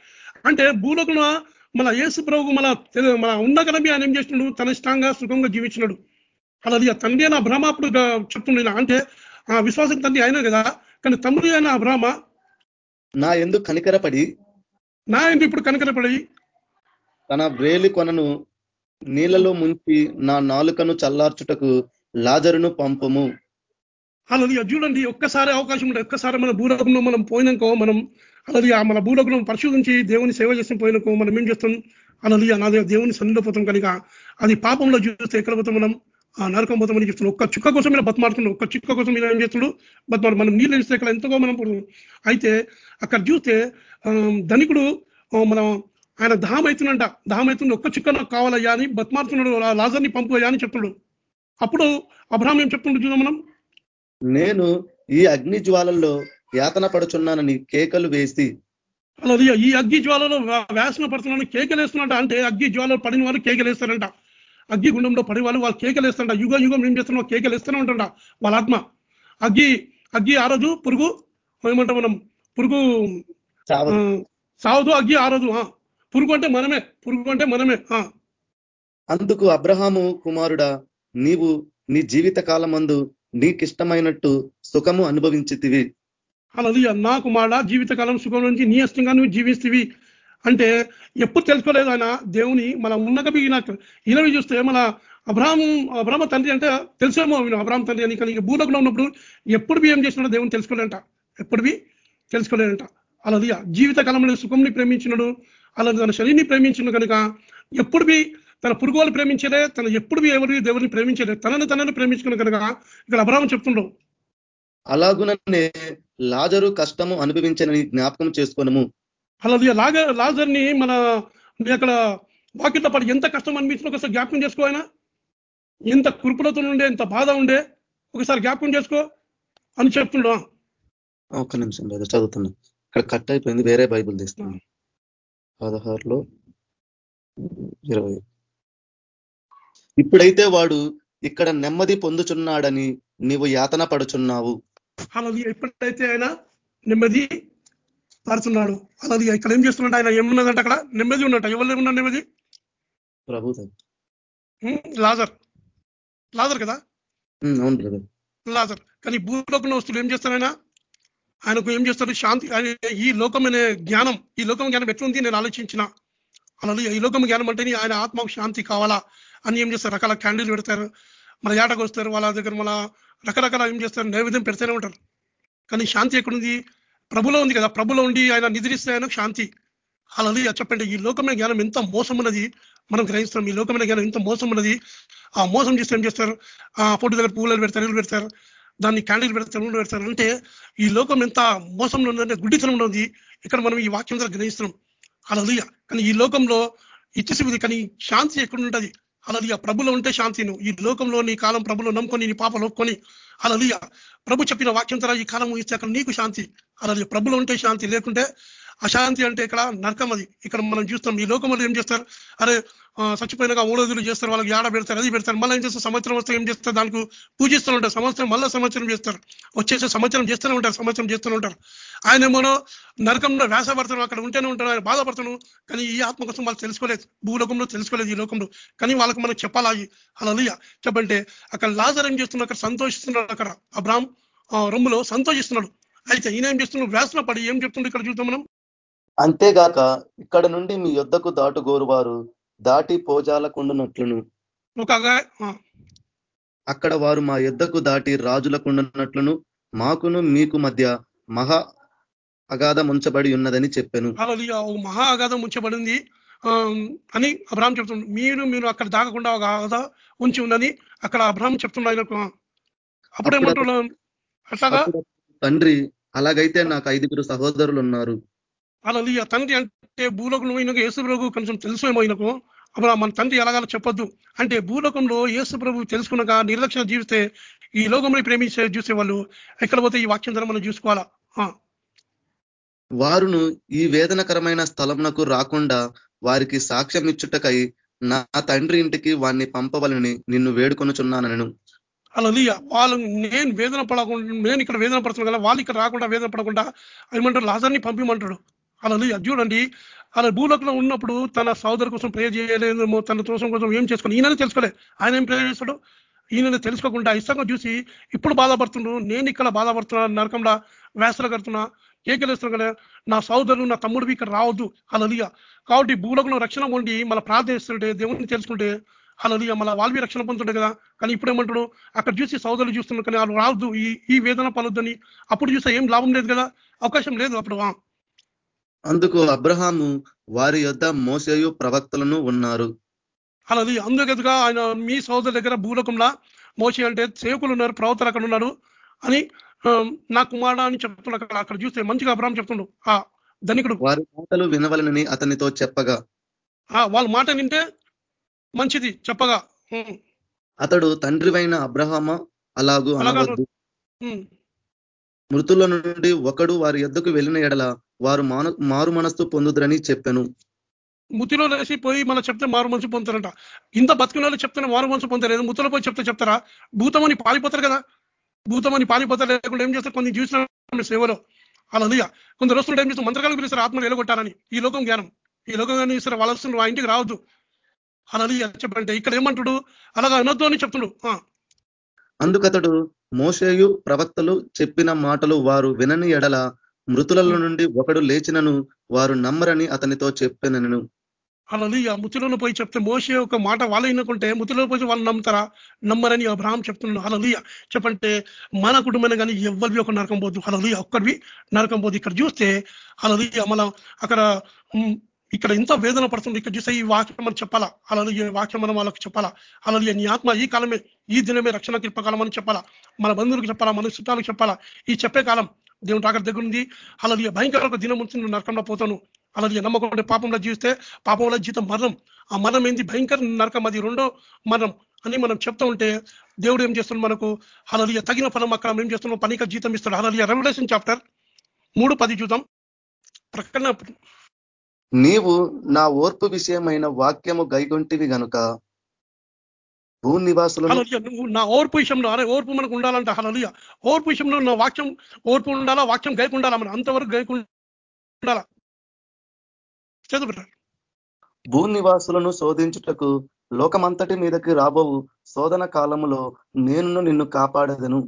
అంటే భూలోకంలో మన యేసు ప్రభు మన మన ఉండగలమి ఆయన ఏం చేస్తున్నాడు? తన ఇష్టంగా సుఖంగా జీవించినాడు. అలాది ఆ తండ్రి అయిన అబ్రాహ్మ అప్పుడు చెప్తున్నాడు. అంటే ఆ విశ్వాసం తండ్రి అయినా కదా? కానీ తమ్ముడి అయిన అబ్రాహ్మ? నా ఎందుకు కనికరపడి? నా ఏంటి ఇప్పుడు కనకరపడి? తన వ్రేలి కొనను నీళ్ళలో ముంచి నా నాలుకను చల్లార్చుటకు లాజరును పంపము. అలా చూడండి ఒక్కసారి అవకాశం ఉంటుంది ఒక్కసారి మన భూలోకంలో మనం పోయినాకో మనం అలాది ఆ మన భూలోకంలో పరిశోధించి దేవుని సేవ చేసిన పోయినాకో మనం ఏం చేస్తాం? అలాది నా దేవుని సన్నిధిలో పోతాం కనుక అది పాపంలో చూస్తే ఎక్కడ పోతాం మనం? ఆ నరకం పోతామని చెప్తున్నాం ఒక్క చుక్క కోసం ఇలా బతమాడుతున్నాం ఒక్క చుక్క కోసం ఇలా ఏం చేస్తున్నాడు? బతమాడు. మనం నీళ్ళు ఇస్తే ఇక్కడ ఎంతగా మనం అయితే అక్కడ చూస్తే ధనికుడు మనం ఆయన దహం అవుతుందంట దహం అవుతుంది ఒక్క చుక్క నాకు కావాలయ్యా అని బతమాడుతున్నాడు ఆ లాజర్ని పంపు అని చెప్తున్నాడు. అప్పుడు అబ్రాహం ఏం చెప్తుండడు చూద్దాం మనం? నేను ఈ అగ్ని జ్వాలల్లో యాతన పడుచున్నానని కేకలు వేసి అలా ఈ అగ్గి జ్వాలలో వేసన పడుతున్నాను. కేకలేస్తున్నట్ట అంటే అగ్గి జ్వాలలో పడిన వాళ్ళు కేకలేస్తారంట. అగ్గి గుండంలో పడి వాళ్ళు వాళ్ళు కేకలేస్తారంట. యుగ యుగం ఏం చేస్తున్నాం కేకలేస్తూనే ఉంటారంట వాళ్ళ ఆత్మ. అగ్గి అగ్గి ఆ రోజు పురుగు ఏమంటాం మనం? పురుగు సావదు. అగ్గి ఆరదు ఆ. పురుగు అంటే మనమే పురుగు అంటే మనమే. ఆ. అందుకు అబ్రహాము కుమారుడా నీవు నీ జీవిత కాలమందు నీకిష్టమైనట్టు సుఖము అనుభవించితివి. అలా నాకు మాడ జీవితకాలం సుఖం నుంచి నీ ఇష్టంగా నువ్వు జీవిస్తేవి అంటే ఎప్పుడు తెలుసుకోలేదు ఆయన దేవుని మన ఉన్నక నాకు ఈయనవి చూస్తే మన అబ్రాహం అబ్రాహ్మ తండ్రి అంటే తెలుసేమో ఈయన అబ్రాహం తండ్రి అని కానీ భూలోకంలో ఉన్నప్పుడు ఎప్పుడు బి ఏం చేసినాడో దేవుని తెలుసుకోలేంట ఎప్పుడు తెలుసుకోలేదంట. అలాది జీవిత కాలంలో సుఖంని ప్రేమించినాడు. అలాది తన శరీరాన్ని ప్రేమించిన కనుక ఎప్పుడు తన పురుగులు ప్రేమించలే తన ఎప్పుడు బి ఎవరి దేవుని ప్రేమించలే తనను తనను ప్రేమించుకున్న కనుక ఇక్కడ అబ్రాహం చెప్తుండవు అలాగుననే లాజరు కష్టము అనుభవించని జ్ఞాపకం చేసుకొనము. అలాది లాగ లాజర్ని మన అక్కడ వాకిట్లో పడి ఎంత కష్టం అనిపించిన ఒకసారి జ్ఞాపకం చేసుకో ఆయన. ఎంత కురుపులతో ఉండే ఎంత బాధ ఉండే ఒకసారి జ్ఞాపకం చేసుకో అని చెప్తుండ ఒక్క నిమిషం లేదు చదువుతున్నా. ఇక్కడ కట్ అయిపోయింది వేరే బైబుల్ తీస్తాను పదహారులో ఇరవై. ఇప్పుడైతే వాడు ఇక్కడ నెమ్మది పొందుచున్నాడని నీవు యాతన పడుచున్నావు. అలాది ఎప్పుడైతే ఆయన నెమ్మది పడుతున్నాడు అలాది ఇక్కడ ఏం చేస్తున్నాడు ఆయన? ఏమున్నదంటే అక్కడ? నెమ్మది ఉన్నట్ట. ఎవరు ఉన్నాడు నెమ్మది? ప్రభు? లాజర్. లాజర్ కదా? అవును లాజర్. కానీ భూలోకంలో వస్తువులు ఏం చేస్తారు ఆయన? ఆయనకు ఏం చేస్తారు శాంతి ఈ లోకమైన జ్ఞానం ఈ లోకం జ్ఞానం ఎట్లుంది? నేను ఆలోచించిన. అలా ఈ లోకం జ్ఞానం అంటేనే ఆయన ఆత్మకు శాంతి కావాలా? అని ఏం చేస్తారు? రకాల క్యాండిల్ పెడతారు. మన ఏటకు వస్తారు? వాళ్ళ దగ్గర మన రకరకాల ఏం చేస్తారు? నైవేద్యం పెడతానే ఉంటారు. కానీ శాంతి ఎక్కడుంది? ప్రభులో ఉంది కదా. ప్రభులో ఉండి ఆయన నిద్రిస్తే ఆయన శాంతి. అలా చెప్పండి ఈ లోకమైన జ్ఞానం ఎంత మోసం ఉన్నది మనం గ్రహిస్తాం ఈ లోకమైన జ్ఞానం ఎంత మోసం ఉన్నది ఆ మోసం చేస్తే ఏం చేస్తారు? ఆ ఫోటో దగ్గర పువ్వులు పెడతారు ఇల్లు పెడతారు. దాన్ని క్యాండిల్ పెడతారు నూనె పెడతారు. అంటే ఈ లోకం ఎంత మోసంలో ఉందంటే గుడ్డితనంలో ఉంది ఇక్కడ మనం ఈ వాక్యం ద్వారా గ్రహిస్తున్నాం. అలా కానీ ఈ లోకంలో ఇచ్చిసిది కానీ శాంతి ఎక్కడ ఉంటుంది? అలలియ ప్రభులో ఉంటే శాంతి నువ్వు. ఈ లోకంలో నీ కాలం ప్రభులో నమ్ముకొని నీ పాపలు ఒప్పుకొని అలలియ ప్రభు చెప్పిన వాక్యం ద్వారా ఈ కాలం ఇస్తే అక్కడ నీకు శాంతి. అలలియ ప్రభులో ఉంటే శాంతి లేకుంటే అశాంతి అంటే ఇక్కడ నరకం అది. ఇక్కడ మనం చూస్తాం ఈ లోకంలో ఏం చేస్తారు? అరే చచ్చిపోయినాక మూడు చేస్తారు వాళ్ళకి ఏడ పెడతారు అది పెడతారు మళ్ళీ ఏం చేస్తారు? సంవత్సరం వస్తే ఏం చేస్తారు? దానికి పూజిస్తూ ఉంటారు సంవత్సరం మళ్ళీ సంవత్సరం చేస్తారు. వచ్చేసి సంవత్సరం చేస్తూనే ఉంటారు సంవత్సరం చేస్తూనే ఉంటారు. ఆయన ఏమోనో నరకంలో వేసపడతాను అక్కడ ఉంటేనే ఉంటాను ఆయన బాధపడతాను కానీ ఈ ఆత్మ కోసం వాళ్ళు తెలుసుకోలేదు భూలోకంలో తెలుసుకోలేదు ఈ లోకంలో. కానీ వాళ్ళకి మనం చెప్పాలా అలా చెప్పంటే అక్కడ లాజర్ ఏం చేస్తున్నాడు? అక్కడ సంతోషిస్తున్నాడు అక్కడ. అబ్రామ్ ఆ, రొమ్ములో సంతోషిస్తున్నాడు. అయితే ఈయన ఏం చేస్తున్నాడు? వేసన పడి ఏం చెప్తుండే ఇక్కడ చూద్దాం మనం. అంతేగాక ఇక్కడ నుండి మీ యొద్దకు దాటుగోరువారు దాటి పోజాలకుండునట్లును. అక్కడ వారు మా యొద్దకు దాటి రాజులకుండునట్లును. మాకును మీకు మధ్య మహా అగాధం ఉంచబడి ఉన్నదని చెప్పాను మహా అగాధం ఉంచబడింది అని అబ్రాహం చెప్తుంది మీరు మీరు అక్కడ దాగకుండా ఒక అగాధ ఉంచి ఉందని అక్కడ అబ్రాహం చెప్తున్నాడు ఆయనకు. అప్పుడు ఏమంటున్నాం అట్లాగా? అప్పుడు తండ్రి అలాగైతే నాకు ఐదుగురు సహోదరులు ఉన్నారు అలా తండ్రి అంటే భూలోకంలో యేసు ప్రభు కొంచెం తెలుసేమో ఈయనకు. అప్పుడు మన తండ్రి ఎలాగాలో చెప్పొద్దు. అంటే భూలోకంలో యేసు ప్రభు తెలుసుకున్నాక నిర్లక్ష్యం జీవిస్తే ఈ లోకంలో ప్రేమించే చూసే వాళ్ళు ఎక్కడ పోతే ఈ వాక్యం ద్వారా మనం చూసుకోవాలా? వారును ఈ వేదనకరమైన స్థలమునకు రాకుండా వారికి సాక్ష్యం ఇచ్చుటకై నా తండ్రి ఇంటికి వాణ్ణి పంపవలని నిన్ను వేడుకొనుచున్నానను. అలా వాళ్ళు నేను వేదన పడకుండా నేను ఇక్కడ వేదన పడుతున్నాను కదా వాళ్ళు ఇక్కడ రాకుండా వేదన పడకుండా ఏమంటారు? లాజర్ని పంపిమంటాడు. అలా చూడండి అలా భూలోకంలో ఉన్నప్పుడు తన సోదరు కోసం ప్రేయర్ చేయలేదేమో తన దోషం కోసం ఏం చేసుకోవాలి ఈయననే తెలుసుకోలే ఆయన ఏం ప్రేయర్ చేస్తాడు? ఈయనని తెలుసుకోకుండా ఇష్టంగా చూసి ఇప్పుడు బాధపడుతుండు నేను ఇక్కడ బాధపడుతున్నా నరకంలో వేసలు కడుతున్నా కేకలేస్తున్నా కదా నా సోదరుడు నా తమ్ముడు ఇక్కడ రావద్దు. అలలియ కాబట్టి భూలోకంలో రక్షణ ఉండి మళ్ళీ ప్రార్థిస్తుంటే దేవుడిని తెలుసుకుంటే అలలియ మళ్ళీ వాళ్ళవి రక్షణ పొందుతుండే కదా. కానీ ఇప్పుడు ఏమంటాడు అక్కడ చూసి సోదరులు చూస్తున్నాడు కానీ వాళ్ళు రావద్దు. ఈ ఈ వేదన పలొద్దని అప్పుడు చూస్తే ఏం లాభం లేదు కదా? అవకాశం లేదు అప్పుడు. అందుకు అబ్రహాము వారి యొద్ద మోసేయు ప్రవక్తలను ఉన్నారు. అలాది అందుకెదుగా ఆయన మీ సోదరు దగ్గర భూలోకంలో మోసి అంటే సేవకులు ఉన్నారు ప్రవక్తలు అక్కడ ఉన్నారు అని నా కుమారుడు అని చెప్తున్నాడు అక్కడ అక్కడ చూస్తే మంచిగా అబ్రాహం చెప్తుండు ఆ ధనికుడు. వారి మాటలు వినవలనని అతనితో చెప్పగా. ఆ, వాళ్ళ మాట వింటే మంచిది చెప్పగా. అతడు తండ్రివైన అబ్రహామ అలాగూ అలాగా అనవద్దు. మృతుల నుండి ఒకడు వారి యొద్దకు వెళ్ళిన ఎడల వారు మాను మారు మనస్సు పొందుదురని చెప్పాను. ముతిలో లేచి పోయి మనం చెప్తే మారు మనసు పొందుతారంట. ఇంత బతికిన వాళ్ళు చెప్తే మారు మనసు పొందలేదు ముత్తులో పోయి చెప్తే చెప్తారా? భూతమని పారిపోతారు కదా. భూతమని పారిపోతారు లేకుండా ఏం చేస్తారు? కొన్ని చూసిన సేవలో. అలా కొందరు వస్తుంటే ఏం చేస్తారు? మంత్రకాలను పిలుస్తారు ఆత్మలు ఎలగొట్టారని ఈ లోకం జ్ఞానం. ఈ లోకం జ్ఞానం ఇస్తారు వాళ్ళు వస్తున్నారు ఆ ఇంటికి రావద్దు. అలా చెప్పంటే ఇక్కడ ఏమంటాడు? అలాగా అనొద్దు అని చెప్తున్నాడు ఆ, అందుకతడు మోషేయు ప్రవక్తలు చెప్పిన మాటలు వారు వినని ఎడల మృతులలో నుండి ఒకడు లేచినను వారు నమ్మరని అతనితో చెప్పినను. అలా ఆ పోయి చెప్తే మోసే ఒక మాట వాళ్ళు వినుకుంటే ముత్తులో పోయి వాళ్ళు నమ్ముతారా? నమ్మరని అబ్రహాం చెప్తున్నాడు. అలలియ చెప్పంటే మన కుటుంబం కానీ ఎవరివి ఒక నరకం పోదు. అలలియ ఒక్కరివి నరకం పోదు. ఇక్కడ చూస్తే అలలియ మన అక్కడ ఇక్కడ ఇంత వేదన పడుతుంది. ఇక్కడ చూస్తే ఈ వాక్యం మనం చెప్పాలా? అలలు ఈ వాక్యం మనం వాళ్ళకి చెప్పాలా? అలలు నీ ఆత్మ ఈ కాలమే ఈ దినమే రక్షణ కృపకాలం అని చెప్పాలా? మన బంధువులకు చెప్పాలా? మన చుట్టాలకు చెప్పాలా? ఈ చెప్పే కాలం దేవుని తాకర్ దగ్గర ఉంది. అలలియ భయంకర ఒక దినం ఉంచి నువ్వు నరకంలో పోతాను. అలాగే నమ్మకం పాపంలో జీవిస్తే పాపంలో జీతం మరణం. ఆ మరణం ఏంది? భయంకర నరకం అది. రెండో మరణం అని మనం చెప్తూ ఉంటే దేవుడు ఏం చేస్తున్నాడు మనకు? హలలియ తగిన ఫలం అక్కడ ఏం చేస్తున్నాం పనిక జీతం ఇస్తాడు. హలలియ రెవల్యూషన్ చాప్టర్ మూడు పది చూద్దాం. ప్రకటన నీవు నా ఓర్పు విషయమైన వాక్యము గైగొంటివి గనుక భూ హలలియ నువ్వు నా ఓర్పు విషయంలో అరే ఓర్పు మనకు ఉండాలంట. హలలియ ఓర్పు విషయంలో నా వాక్యం ఓర్పు ఉండాలా వాక్యం గైకు ఉండాలా మనం అంతవరకు గైకు ఉండాలా చదువు భూ నివాసులను శోధించుటకు లోకమంతటి మీదకి రాబోవు శోధన కాలములో నేను నిన్ను కాపాడదను.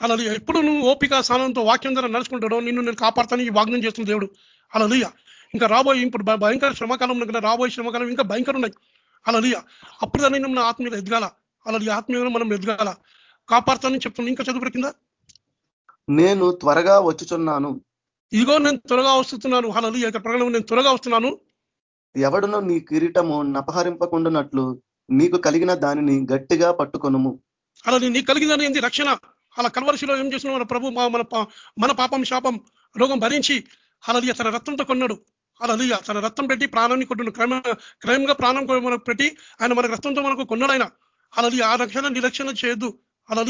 అలా ఎప్పుడు నువ్వు ఓపిక స్థానంతో వాక్యం ద్వారా నడుచుకుంటాడో నిన్ను నేను కాపాడుతాను ఈ వాగ్నం చేస్తున్న దేవుడు. అలా ఇంకా రాబోయే ఇప్పుడు భయంకర శ్రమకాలం కదా రాబోయే శ్రమకాలం ఇంకా భయంకర ఉన్నాయి. అలా అప్పుడు దాన్ని మన ఆత్మీయులు ఎదగాల? అలా ఆత్మీయంగా మనం ఎదగాల? కాపాడుతానని చెప్తున్నాను. ఇంకా చదువు కింద నేను త్వరగా వచ్చుచున్నాను. ఇదిగో నేను త్వరగా వస్తున్నాను. అలా ఇక్కడ ప్రకటన నేను త్వరగా వస్తున్నాను. ఎవడును నీ కిరీటము నపహరింపకుండానట్లు నీకు కలిగిన దానిని గట్టిగా పట్టుకొనుము. అలా నీకు కలిగిందని ఏంది? రక్షణ. అలా కల్వరిశిలో ఏం చేసిన మన ప్రభు మా- మన మన పాపం శాపం రోగం భరించి అలా తన రక్తంతో కొన్నాడు. అలా తన రక్తం పెట్టి ప్రాణాన్ని కొట్టుడు క్రమ క్రమంగా ప్రాణం మనకు పెట్టి ఆయన మన రక్తంతో మనకు కొన్నాడు ఆయన అలా ఆ రక్షణ నిరక్షణ చేయొద్దు. అలా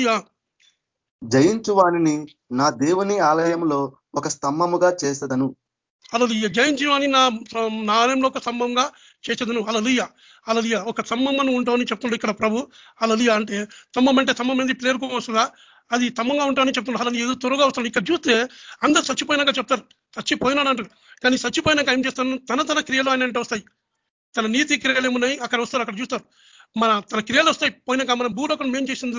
జయించు వానిని నా దేవుని ఆలయంలో ఒక స్తంభముగా చేసదను. అలా జయించు అని నా నా ఆలయంలో ఒక స్తంభంగా చేసేదను. అలలియ అలలియ ఒక స్తంభం ఉంటామని చెప్తుండే ఇక్కడ ప్రభు. అలలియ అంటే స్తంభం అంటే స్తంభం ఏంది? ప్లేరుకో వస్తుందా అది తమ్మంగా ఉంటానని చెప్తున్నాడు అసలు ఏదో త్వరగా వస్తుంది ఇక్కడ చూస్తే అందరు చచ్చిపోయినాక చెప్తారు. చచ్చిపోయినాడు అంటారు. కానీ చచ్చిపోయినాక ఏం చేస్తాను తన తన క్రియలు ఆయన అంటే వస్తాయి. తన నీతి క్రియలు ఏమున్నాయి? అక్కడ వస్తారు అక్కడ చూస్తారు. మన తన క్రియలు వస్తాయి. పోయినాక మన భూలోకం ఏం చేసింది?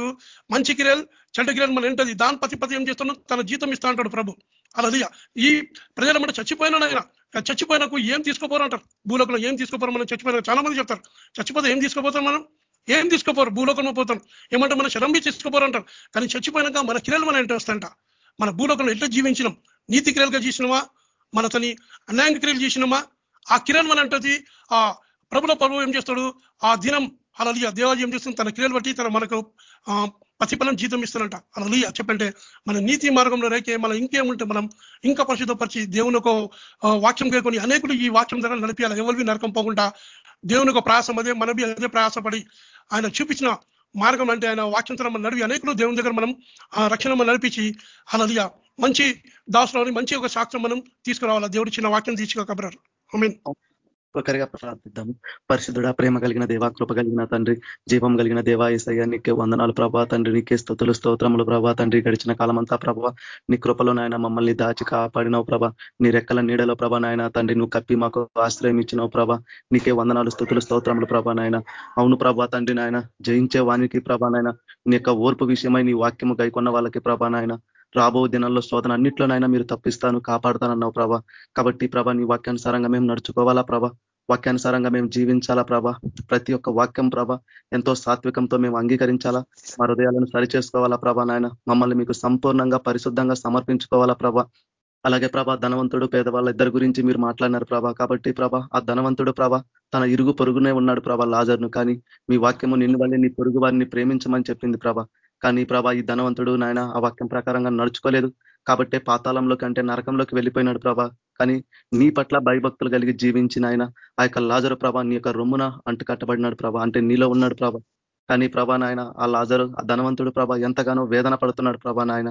మంచి క్రియలు చెడ్డ క్రియలు మనం ఏంటది? దాని పతి పతి ఏం చేస్తున్నాం తన జీతం ఇస్తా అంటాడు ప్రభు. అలా ఈ ప్రజల మన చచ్చిపోయినాడు ఆయన. చచ్చిపోయినకు ఏం తీసుకోపోరు అంటారు? భూలోకంలో ఏం తీసుకోపోరు? మనం చచ్చిపోయినా చాలా మంది చెప్తారు. చచ్చిపోతే ఏం తీసుకోపోతాం మనం? ఏం తీసుకోపోరు? భూలోకంలో పోతాం. ఏమంటే మన శరంబి తీసుకుపోరు అంటారు కానీ చచ్చిపోయినాక మన క్రియలు మన ఏంటో వస్తాయంట మన భూలోకంలో ఎట్లా జీవించినాం? నీతి క్రియలుగా చేసినామా? మన తని అన్యాయంగా క్రియలు చేసినామా? ఆ కిరణ్ మన అంటది ఆ ప్రభుల ప్రభు ఏం చేస్తాడు? ఆ దినం అలలియ దేవాజీ ఏం చేస్తుంది? తన క్రియలు బట్టి తన మనకు ఆ, ప్రతిఫలం జీతం ఇస్తారంట. అలలియ చెప్పంటే మన నీతి మార్గంలో రేకే మనం ఇంకేముంటే మనం ఇంకా పరిశుద్ధపరిచి దేవుని ఒక వాక్యం కేకొని అనేకులు ఈ వాక్యం ద్వారా నడిపించాలి ఎవరివి నరకం పోకుండా దేవుని ఒక ప్రయాసం అదే మనవి అదే ప్రయాసపడి ఆయన చూపించిన మార్గం అంటే ఆయన వాక్యంతరం ద్వారా మనం నడివి అనేకులు దేవుని దగ్గర మనం ఆ రక్షణ మనం నడిపించి అలా మంచి దాసులని మంచి ఒక సాక్ష్యం మనం తీసుకురావాలా? దేవుడు చిన్న వాక్యం తీసుకోకబరారు ఐ మీన్ ఒకరిగా ప్రార్థిద్దాము. పరిశుద్ధుడ ప్రేమ కలిగిన దేవా కృప కలిగిన తండ్రి జీవం కలిగిన దేవా ఏసయ్య నీకే వందనాలు ప్రభా. తండ్రి నీకే స్థుతులు స్తోత్రములు ప్రభా. తండ్రి గడిచిన కాలమంతా ప్రభా నీ కృపలో నాయన మమ్మల్ని దాచి కాపాడినవు ప్రభా. నీ రెక్కల నీడలో ప్రభా నాయన తండ్రి నువ్వు కప్పి మాకు ఆశ్రయం ఇచ్చినావు ప్రభా. నీకే వందనాలు స్థుతులు స్తోత్రములు ప్రభా నాయన. అవును ప్రభా తండ్రి నాయన జయించే వానికి ప్రభా నాయన నీ యొక్క ఓర్పు విషయమై నీ వాక్యము గైకొన్న వాళ్ళకి ప్రభా నాయన. రాబో దినాల్లో శోధన అన్నిట్లోనైనా మీరు తప్పిస్తాను కాపాడుతానన్నావు ప్రభా. కాబట్టి ప్రభా నీ వాక్యానుసారంగా మేము నడుచుకోవాలా ప్రభా? వాక్యానుసారంగా మేము జీవించాలా ప్రభా? ప్రతి ఒక్క వాక్యం ప్రభ ఎంతో సాత్వికంతో మేము అంగీకరించాలా? మా హృదయాలను సరి చేసుకోవాలా ప్రభా నాయన? మమ్మల్ని మీకు సంపూర్ణంగా పరిశుద్ధంగా సమర్పించుకోవాలా ప్రభ? అలాగే ప్రభా ధనవంతుడు పేదవాళ్ళ ఇద్దరి గురించి మీరు మాట్లాడినారు ప్రభా. కాబట్టి ప్రభా ఆ ధనవంతుడు ప్రభ తన ఇరుగు పొరుగునే ఉన్నాడు ప్రభా లాజర్ను. కానీ మీ వాక్యము నిన్ను వల్లే నీ పొరుగు వారిని ప్రేమించమని చెప్పింది ప్రభ. కానీ ప్రభా ఈ ధనవంతుడు నాయన ఆ వాక్యం ప్రకారంగా నడుచుకోలేదు. కాబట్టే పాతాళంలోకి అంటే నరకంలోకి వెళ్ళిపోయినాడు ప్రభా. కానీ నీ పట్ల భయభక్తులు కలిగి జీవించిన ఆయన ఆ యొక్క లాజరు ప్రభా నీ యొక్క రొమ్మున అంటు కట్టబడినాడు ప్రభా. అంటే నీలో ఉన్నాడు ప్రభా. కానీ ప్రభా నాయన ఆ లాజరు ఆ ధనవంతుడు ప్రభా ఎంతగానో వేదన పడుతున్నాడు ప్రభా నాయన.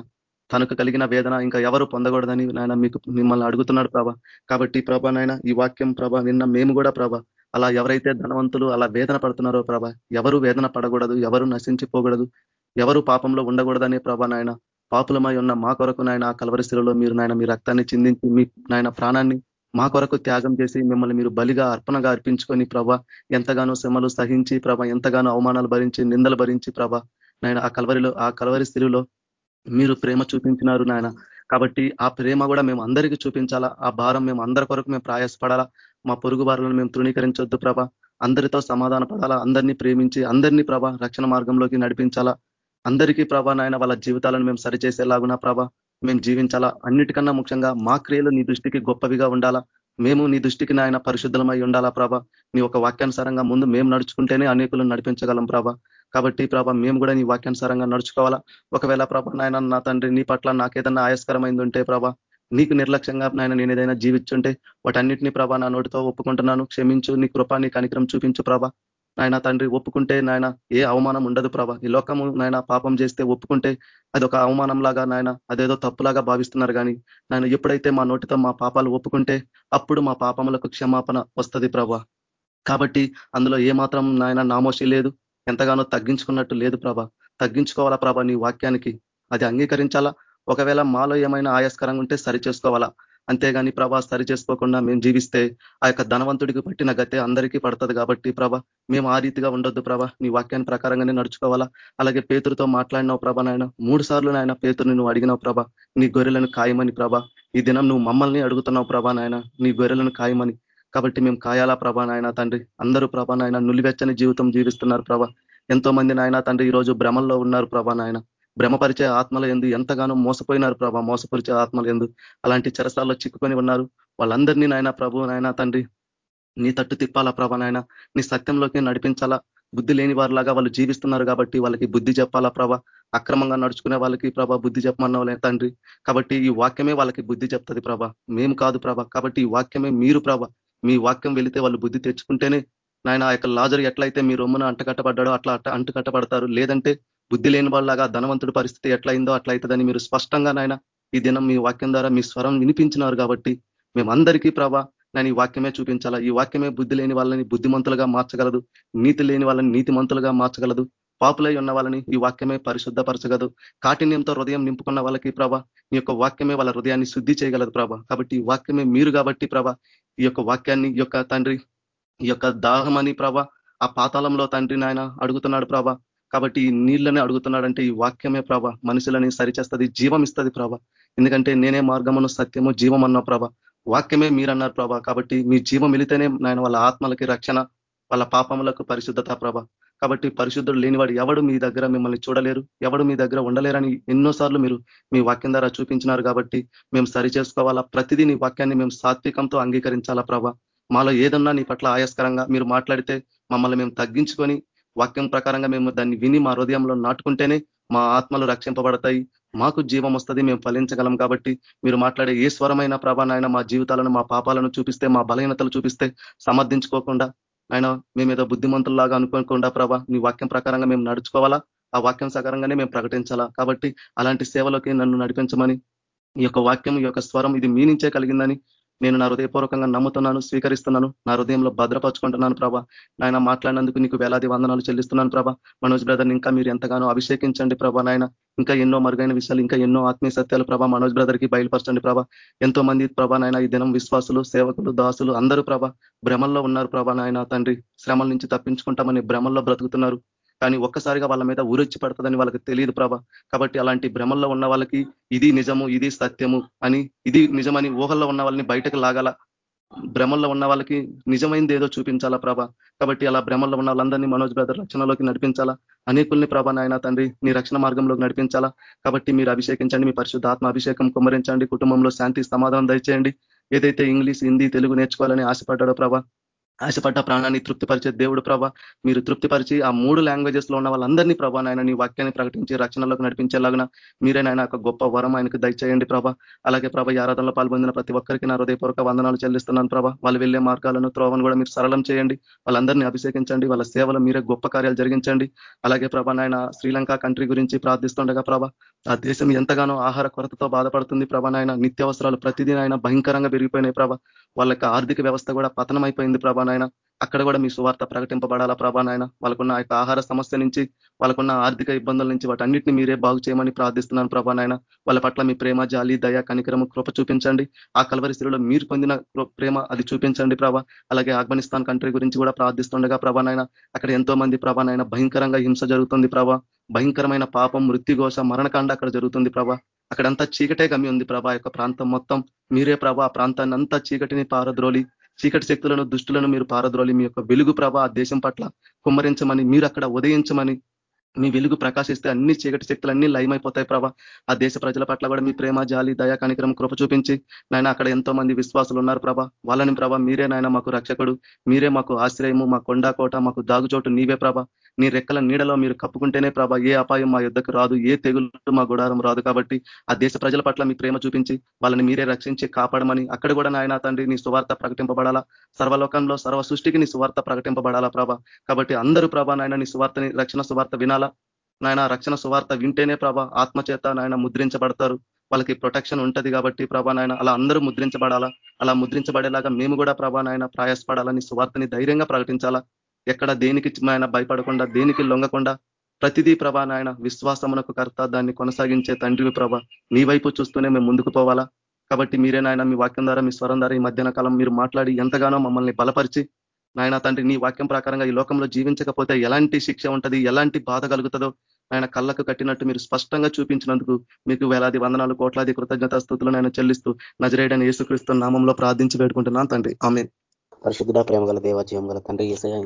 తనకు కలిగిన వేదన ఇంకా ఎవరు పొందకూడదని నాయన మీకు మిమ్మల్ని అడుగుతున్నాడు ప్రభా. కాబట్టి ప్రభా నాయన ఈ వాక్యం ప్రభా నిన్న మేము కూడా ప్రభా అలా ఎవరైతే ధనవంతులు అలా వేదన పడుతున్నారో ప్రభా ఎవరు వేదన పడకూడదు ఎవరు నశించిపోకూడదు. ఎవరు పాపంలో ఉండకూడదనే ప్రభా నాయన. పాపులమై ఉన్న మా కొరకు నాయన కలవరి స్థితిలో మీరు నాయన మీ రక్తాన్ని చిందించి మీ నాయన ప్రాణాన్ని మా కొరకు త్యాగం చేసి మిమ్మల్ని మీరు బలిగా అర్పణగా అర్పించుకొని ప్రభా ఎంతగానో శ్రమలు సహించి ప్రభ ఎంతగానో అవమానాలు భరించి నిందలు భరించి ప్రభ నాయన ఆ కలవరిలో ఆ కలవరి స్థితిలో మీరు ప్రేమ చూపించినారు నాయన. కాబట్టి ఆ ప్రేమ కూడా మేము అందరికీ చూపించాలా ఆ భారం మేము అందరి కొరకు మేము ప్రయాసపడాలా మా పొరుగు వారులను మేము తృణీకరించొద్దు ప్రభ. అందరితో సమాధాన పడాలా అందరినీ ప్రేమించి అందరినీ ప్రభ రక్షణ మార్గంలోకి నడిపించాలా అందరికీ ప్రభా నాయన వాళ్ళ జీవితాలను మేము సరిచేసేలాగునా ప్రభ. మేము జీవించాలా అన్నిటికన్నా ముఖ్యంగా మా క్రియలు నీ దృష్టికి గొప్పవిగా ఉండాలా. మేము నీ దృష్టికి నాయన పరిశుద్ధమై ఉండాలా ప్రభా. నీ ఒక వాక్యానుసారంగా ముందు మేము నడుచుకుంటేనే అనేకులను నడిపించగలం ప్రభ. కాబట్టి ప్రభా మేము కూడా నీ వాక్యానుసారంగా నడుచుకోవాలా. ఒకవేళ ప్రభా నాయన నా తండ్రి నీ పట్ల నాకేదన్నా ఆయాస్కరమైంది ఉంటే ప్రభా నీకు నిర్లక్ష్యంగా నాయన నేను ఏదైనా జీవించుంటే వాటన్నిటినీ ప్రభ నా నోటితో ఒప్పుకుంటున్నాను. క్షమించు నీ కృపా నీ కనికరం చూపించు ప్రభా. నాయన తండ్రి ఒప్పుకుంటే నాయన ఏ అవమానం ఉండదు ప్రభ. ఈ లోకము నాయన పాపం చేస్తే ఒప్పుకుంటే అది ఒక అవమానం లాగా నాయన అదేదో తప్పులాగా భావిస్తున్నారు కానీ నాయన ఎప్పుడైతే మా నోటితో మా పాపాలు ఒప్పుకుంటే అప్పుడు మా పాపములకు క్షమాపణ వస్తుంది ప్రభ. కాబట్టి అందులో ఏమాత్రం నాయన నామోషి లేదు ఎంతగానో తగ్గించుకున్నట్టు లేదు ప్రభ. తగ్గించుకోవాలా ప్రభా నీ వాక్యానికి? అది అంగీకరించాలా? ఒకవేళ మాలో ఏమైనా ఆయాస్కరంగా ఉంటే సరి చేసుకోవాలా అంతేగాని ప్రభా సరి చేసుకోకుండా మేము జీవిస్తే ఆ యొక్క ధనవంతుడికి పట్టిన గతే అందరికీ పడుతుంది కాబట్టి ప్రభ మేము ఆ రీతిగా ఉండొద్దు ప్రభ. నీ వాక్యాన్ని ప్రకారంగానే నడుచుకోవాలా. అలాగే పేతురుతో మాట్లాడినావు ప్రభ నాయన. మూడు సార్లు నాయన పేతురు నువ్వు అడిగినావు ప్రభ. నీ గొర్రెలను ఖాయమని ప్రభ. ఈ దినం నువ్వు మమ్మల్ని అడుగుతున్నావు ప్రభా నాయన. నీ గొర్రెలను ఖాయమని కాబట్టి మేము కాయాలా ప్రభా నాయన తండ్రి. అందరూ ప్రభా నాయన నులివెచ్చని జీవితం జీవిస్తున్నారు ప్రభ. ఎంతో మంది నాయన తండ్రి ఈరోజు భ్రమంలో ఉన్నారు ప్రభా నాయన. భ్రమపరిచే ఆత్మల ఎందు ఎంతగానో మోసపోయినారు ప్రభా మోసపరిచే ఆత్మల ఎందు. అలాంటి చెరసాల్లో చిక్కుకొని ఉన్నారు. వాళ్ళందరినీ నాయన ప్రభు నాయన తండ్రి నీ తట్టు తిప్పాలా ప్రభా నాయన? నీ సత్యంలోకి నడిపించాలా? బుద్ధి లేని వారిలాగా వాళ్ళు జీవిస్తున్నారు కాబట్టి వాళ్ళకి బుద్ధి చెప్పాలా ప్రభ? అక్రమంగా నడుచుకునే వాళ్ళకి ప్రభ బుద్ధి చెప్పమన్నావులే తండ్రి. కాబట్టి ఈ వాక్యమే వాళ్ళకి బుద్ధి చెప్తుంది ప్రభ. మేము కాదు ప్రభ. కాబట్టి ఈ వాక్యమే మీరు ప్రభ. మీ వాక్యం వెళితే వాళ్ళు బుద్ధి తెచ్చుకుంటేనే నాయన ఆ యొక్క లాజర్ ఎట్లయితే మీ రొమ్మున అంటకట్టబడ్డాడో అట్లా అంటుకట్టబడతారు లేదంటే బుద్ధి లేని వాళ్ళగా ధనవంతుడి పరిస్థితి ఎట్లయిందో అట్లయితుందని మీరు స్పష్టంగా నాయన ఈ దినం మీ వాక్యం ద్వారా మీ స్వరం వినిపించినారు కాబట్టి మేమందరికీ ప్రభా నేను ఈ వాక్యమే చూపించాలా? ఈ వాక్యమే బుద్ధి లేని వాళ్ళని బుద్ధిమంతులుగా మార్చగలదు నీతి లేని వాళ్ళని నీతిమంతులుగా మార్చగలదు పాపులై ఉన్న వాళ్ళని ఈ వాక్యమే పరిశుద్ధపరచగలదు. కాఠిన్యంతో హృదయం నింపుకున్న వాళ్ళకి ప్రభ ఈ యొక్క వాక్యమే వాళ్ళ హృదయాన్ని శుద్ధి చేయగలదు ప్రభా. కాబట్టి ఈ వాక్యమే మీరు కాబట్టి ప్రభ ఈ యొక్క వాక్యాన్ని ఈ యొక్క తండ్రి ఈ యొక్క దాహమని ప్రభ ఆ పాతాళంలో తండ్రి నాయన అడుగుతున్నాడు ప్రభ. కాబట్టి ఈ నీళ్ళని అడుగుతున్నాడంటే ఈ వాక్యమే ప్రభ. మనుషులని సరిచేస్తుంది జీవం ఇస్తుంది ప్రభ. ఎందుకంటే నేనే మార్గమును సత్యము జీవం అన్నా ప్రభ. వాక్యమే మీరన్నారు ప్రభ. కాబట్టి మీ జీవం వెళితేనే నాయన వాళ్ళ ఆత్మలకి రక్షణ వాళ్ళ పాపములకు పరిశుద్ధత ప్రభ. కాబట్టి పరిశుద్ధుడు లేనివాడు ఎవడు మీ దగ్గర మిమ్మల్ని చూడలేరు ఎవడు మీ దగ్గర ఉండలేరని ఎన్నోసార్లు మీరు మీ వాక్యం ద్వారా చూపించినారు కాబట్టి మేము సరి చేసుకోవాలా? ప్రతిదీ నీ వాక్యాన్ని మేము సాత్వికంతో అంగీకరించాలా ప్రభ? మాలో ఏదన్నా నీ పట్ల ఆయాస్కరంగా మీరు మాట్లాడితే మమ్మల్ని మేము తగ్గించుకొని వాక్యం ప్రకారంగా మేము దాన్ని విని మా హృదయంలో నాటుకుంటేనే మా ఆత్మలు రక్షింపబడతాయి. మాకు జీవం వస్తుంది మేము ఫలించగలం కాబట్టి మీరు మాట్లాడే ఏ స్వరమైన ప్రభానైనా మా జీవితాలను మా పాపాలను చూపిస్తే మా బలహీనతలు చూపిస్తే సమర్థించుకోకుండా ఆయన మేము ఏదో బుద్ధిమంతుల్లాగా అనుకోకుండా ప్రభా నీ వాక్యం ప్రకారంగా మేము నడుచుకోవాలా? ఆ వాక్యం సకారంగానే మేము ప్రకటించాలా? కాబట్టి అలాంటి సేవలోకి నన్ను నడిపించమని ఈ యొక్క వాక్యం ఈ యొక్క స్వరం ఇది మీ నుంచే కలిగిందని నేను నా హృదయపూర్వకంగా నమ్ముతున్నాను స్వీకరిస్తున్నాను. నా హృదయంలో భద్రపరుచుకుంటున్నాను ప్రభా. నాయన మాట్లాడినందుకు నీకు వేలాది వందనాలు చెల్లిస్తున్నాను ప్రభా. మనోజ్ బ్రదర్ ఇంకా మీరు ఎంతగానో అభిషేకించండి ప్రభా నాయన. ఇంకా ఎన్నో మరుగైన విషయాలు ఇంకా ఎన్నో ఆత్మీయ సత్యాలు ప్రభా మనోజ్ బ్రదర్కి బయలుపరచండి ప్రభా. ఎంతో మంది ప్రభా నాయన ఈ దినం విశ్వాసులు సేవకులు దాసులు అందరూ ప్రభా భ్రమల్లో ఉన్నారు ప్రభా నాయన తండ్రి. శ్రమల నుంచి తప్పించుకుంటామని భ్రమల్లో బ్రతుకుతున్నారు. కానీ ఒక్కసారిగా వాళ్ళ మీద ఊరొచ్చి పడుతుందని వాళ్ళకి తెలియదు ప్రభ. కాబట్టి అలాంటి భ్రమల్లో ఉన్న వాళ్ళకి ఇది నిజము ఇది సత్యము అని ఇది నిజమని ఊహల్లో ఉన్న వాళ్ళని బయటకు లాగాల భ్రమల్లో ఉన్న వాళ్ళకి నిజమైంది ఏదో చూపించాలా ప్రభ. కాబట్టి అలా భ్రమల్లో ఉన్న వాళ్ళందరినీ మనోజ్ బ్రదర్ రక్షణలోకి నడిపించాలా అనేకుల్ని ప్రభ నాయన తండ్రి నీ రక్షణ మార్గంలోకి నడిపించాలా. కాబట్టి మీరు అభిషేకించండి మీ పరిశుద్ధ ఆత్మ అభిషేకం కుమ్మరించండి కుటుంబంలో శాంతి సమాధానం దయచేయండి. ఏదైతే ఇంగ్లీష్ హిందీ తెలుగు నేర్చుకోవాలని ఆశపడ్డాడో ప్రభా ఆశపడ్డ ప్రాణాన్ని తృప్తిపరిచే దేవుడు ప్రభ. మీరు తృప్తిపరిచి ఆ మూడు లాంగ్వేజెస్లో ఉన్న వాళ్ళందరినీ ప్రభా నాయన నీ వాక్యాన్ని ప్రకటించి రక్షణలోకి నడిపించేలాగా మీరే నాయన ఒక గొప్ప వరం ఆయనకు దయచేయండి ప్రభ. అలాగే ప్రభ ఈ ఆరాధనలో పాల్పొందిన ప్రతి ఒక్కరికి నా హృదయపూర్వక వందనాలు చెల్లిస్తున్నాను ప్రభ. వాళ్ళు వెళ్ళే మార్గాలను త్రోవను కూడా మీరు సరళం చేయండి. వాళ్ళందరినీ అభిషేకించండి. వాళ్ళ సేవలు మీరే గొప్ప కార్యాలు జరిగించండి. అలాగే ప్రభ నాయన శ్రీలంక కంట్రీ గురించి ప్రార్థిస్తుండగా ప్రభ ఆ దేశం ఎంతగానో ఆహార కొరతతో బాధపడుతుంది ప్రభ నాయన. నిత్యావసరాలు ప్రతిదీ ఆయన భయంకరంగా పెరిగిపోయినాయి ప్రభ. వాళ్ళ ఆర్థిక వ్యవస్థ కూడా పతనం అయిపోయింది ప్రభా నాయన అక్కడ కూడా మీ సువార్త ప్రకటింపబడాలా ప్రభా నాయన వాళ్ళకున్న ఆ ఆహార సమస్య నుంచి వాళ్ళకున్న ఆర్థిక ఇబ్బందుల నుంచి వాటన్నిటిని మీరే బాగు చేయమని ప్రార్థిస్తున్నాను ప్రభా నాయన వాళ్ళ పట్ల మీ ప్రేమ జాలి దయ కనికరము కృప చూపించండి. ఆ కలవరిశిలో మీరు పొందిన ప్రేమ అది చూపించండి ప్రభా. అలాగే ఆఫ్ఘనిస్తాన్ కంట్రీ గురించి కూడా ప్రార్థిస్తుండగా ప్రభా నాయన అక్కడ ఎంతో మంది ప్రభా నాయన భయంకరంగా హింస జరుగుతుంది ప్రభా. భయంకరమైన పాపం మృత్యుఘోష మరణకాండ అక్కడ జరుగుతుంది ప్రభా. అక్కడంతా చీకటే గమి ఉంది ప్రభా. యొక్క ప్రాంతం మొత్తం మీరే ప్రభా. ఆ ప్రాంతాన్ని అంతా చీకటిని పారద్రోలి చీకటి శక్తులను దుష్టులను మీరు పారద్రోలి మీ యొక్క వెలుగు ప్రభ ఆ దేశం పట్ల కుమ్మరించమని మీరు అక్కడ ఉదయించమని మీ వెలుగు ప్రకాశిస్తే అన్ని చీకటి శక్తులు అన్ని లయమైపోతాయి ప్రభా. ఆ దేశ ప్రజల పట్ల కూడా మీ ప్రేమ జాలి దయా కనికరం కృప చూపించి నాయన అక్కడ ఎంతో మంది విశ్వాసులు ఉన్నారు ప్రభా. వాళ్ళని ప్రభా మీరే నాయన మాకు రక్షకుడు. మీరే మాకు ఆశ్రయము మా కొండాకోట మాకు దాగుచోటు నీవే ప్రభ. నీ రెక్కల నీడలో మీరు కప్పుకుంటేనే ప్రభా ఏ అపాయం మా యుద్ధకు రాదు ఏ తెగులు మా గుడారం రాదు కాబట్టి ఆ దేశ ప్రజల పట్ల మీ ప్రేమ చూపించి వాళ్ళని మీరే రక్షించి కాపాడమని అక్కడ కూడా నాయన తండ్రి నీ సువార్త ప్రకటింపబడాలా. సర్వలోకంలో సర్వ సృష్టికి నీ సువార్త ప్రకటింపబడాలా ప్రభా. కాబట్టి అందరూ ప్రభా నాయన నీ సువార్తని రక్షణ సువార్త వినాలా. నాయన రక్షణ సువార్త వింటేనే ప్రభ ఆత్మచేత నాయన ముద్రించబడతారు. వాళ్ళకి ప్రొటెక్షన్ ఉంటది కాబట్టి ప్రభా నాయన అలా అందరూ ముద్రించబడాలా. అలా ముద్రించబడేలాగా మేము కూడా ప్రభా నాయన ప్రయాసపడాలని సువార్తని ధైర్యంగా ప్రకటించాలా. ఎక్కడ దేనికి ఆయన భయపడకుండా దేనికి లొంగకుండా ప్రతిదీ ప్రభా నాయన విశ్వాసమునకు కర్త దాన్ని కొనసాగించే తండ్రివి ప్రభ. నీ వైపు చూస్తూనే మేము ముందుకు పోవాలా? కాబట్టి మీరే నాయన మీ వాక్యం ద్వారా మీ స్వరం ద్వారా ఈ మధ్యాహ్న కాలం మీరు మాట్లాడి ఎంతగానో మమ్మల్ని బలపరిచి నాయన తండ్రి నీ వాక్యం ప్రకారంగా ఈ లోకంలో జీవించకపోతే ఎలాంటి శిక్ష ఉంటది ఎలాంటి బాధ కలుగుతుందో ఆయన కళ్ళకు కట్టినట్టు మీరు స్పష్టంగా చూపించినందుకు మీకు వేలాది వందనాలు కోట్లాది కృతజ్ఞత స్థుతులు నేను చెల్లిస్తూ నజరేడని యేసుక్రీస్తు నామంలో ప్రార్థించి పెట్టుకుంటున్నాను తండ్రి. ఆమె పరిశుద్ధుడ ప్రేమ గల దేవ జీవం గల తండ్రి ఏసయ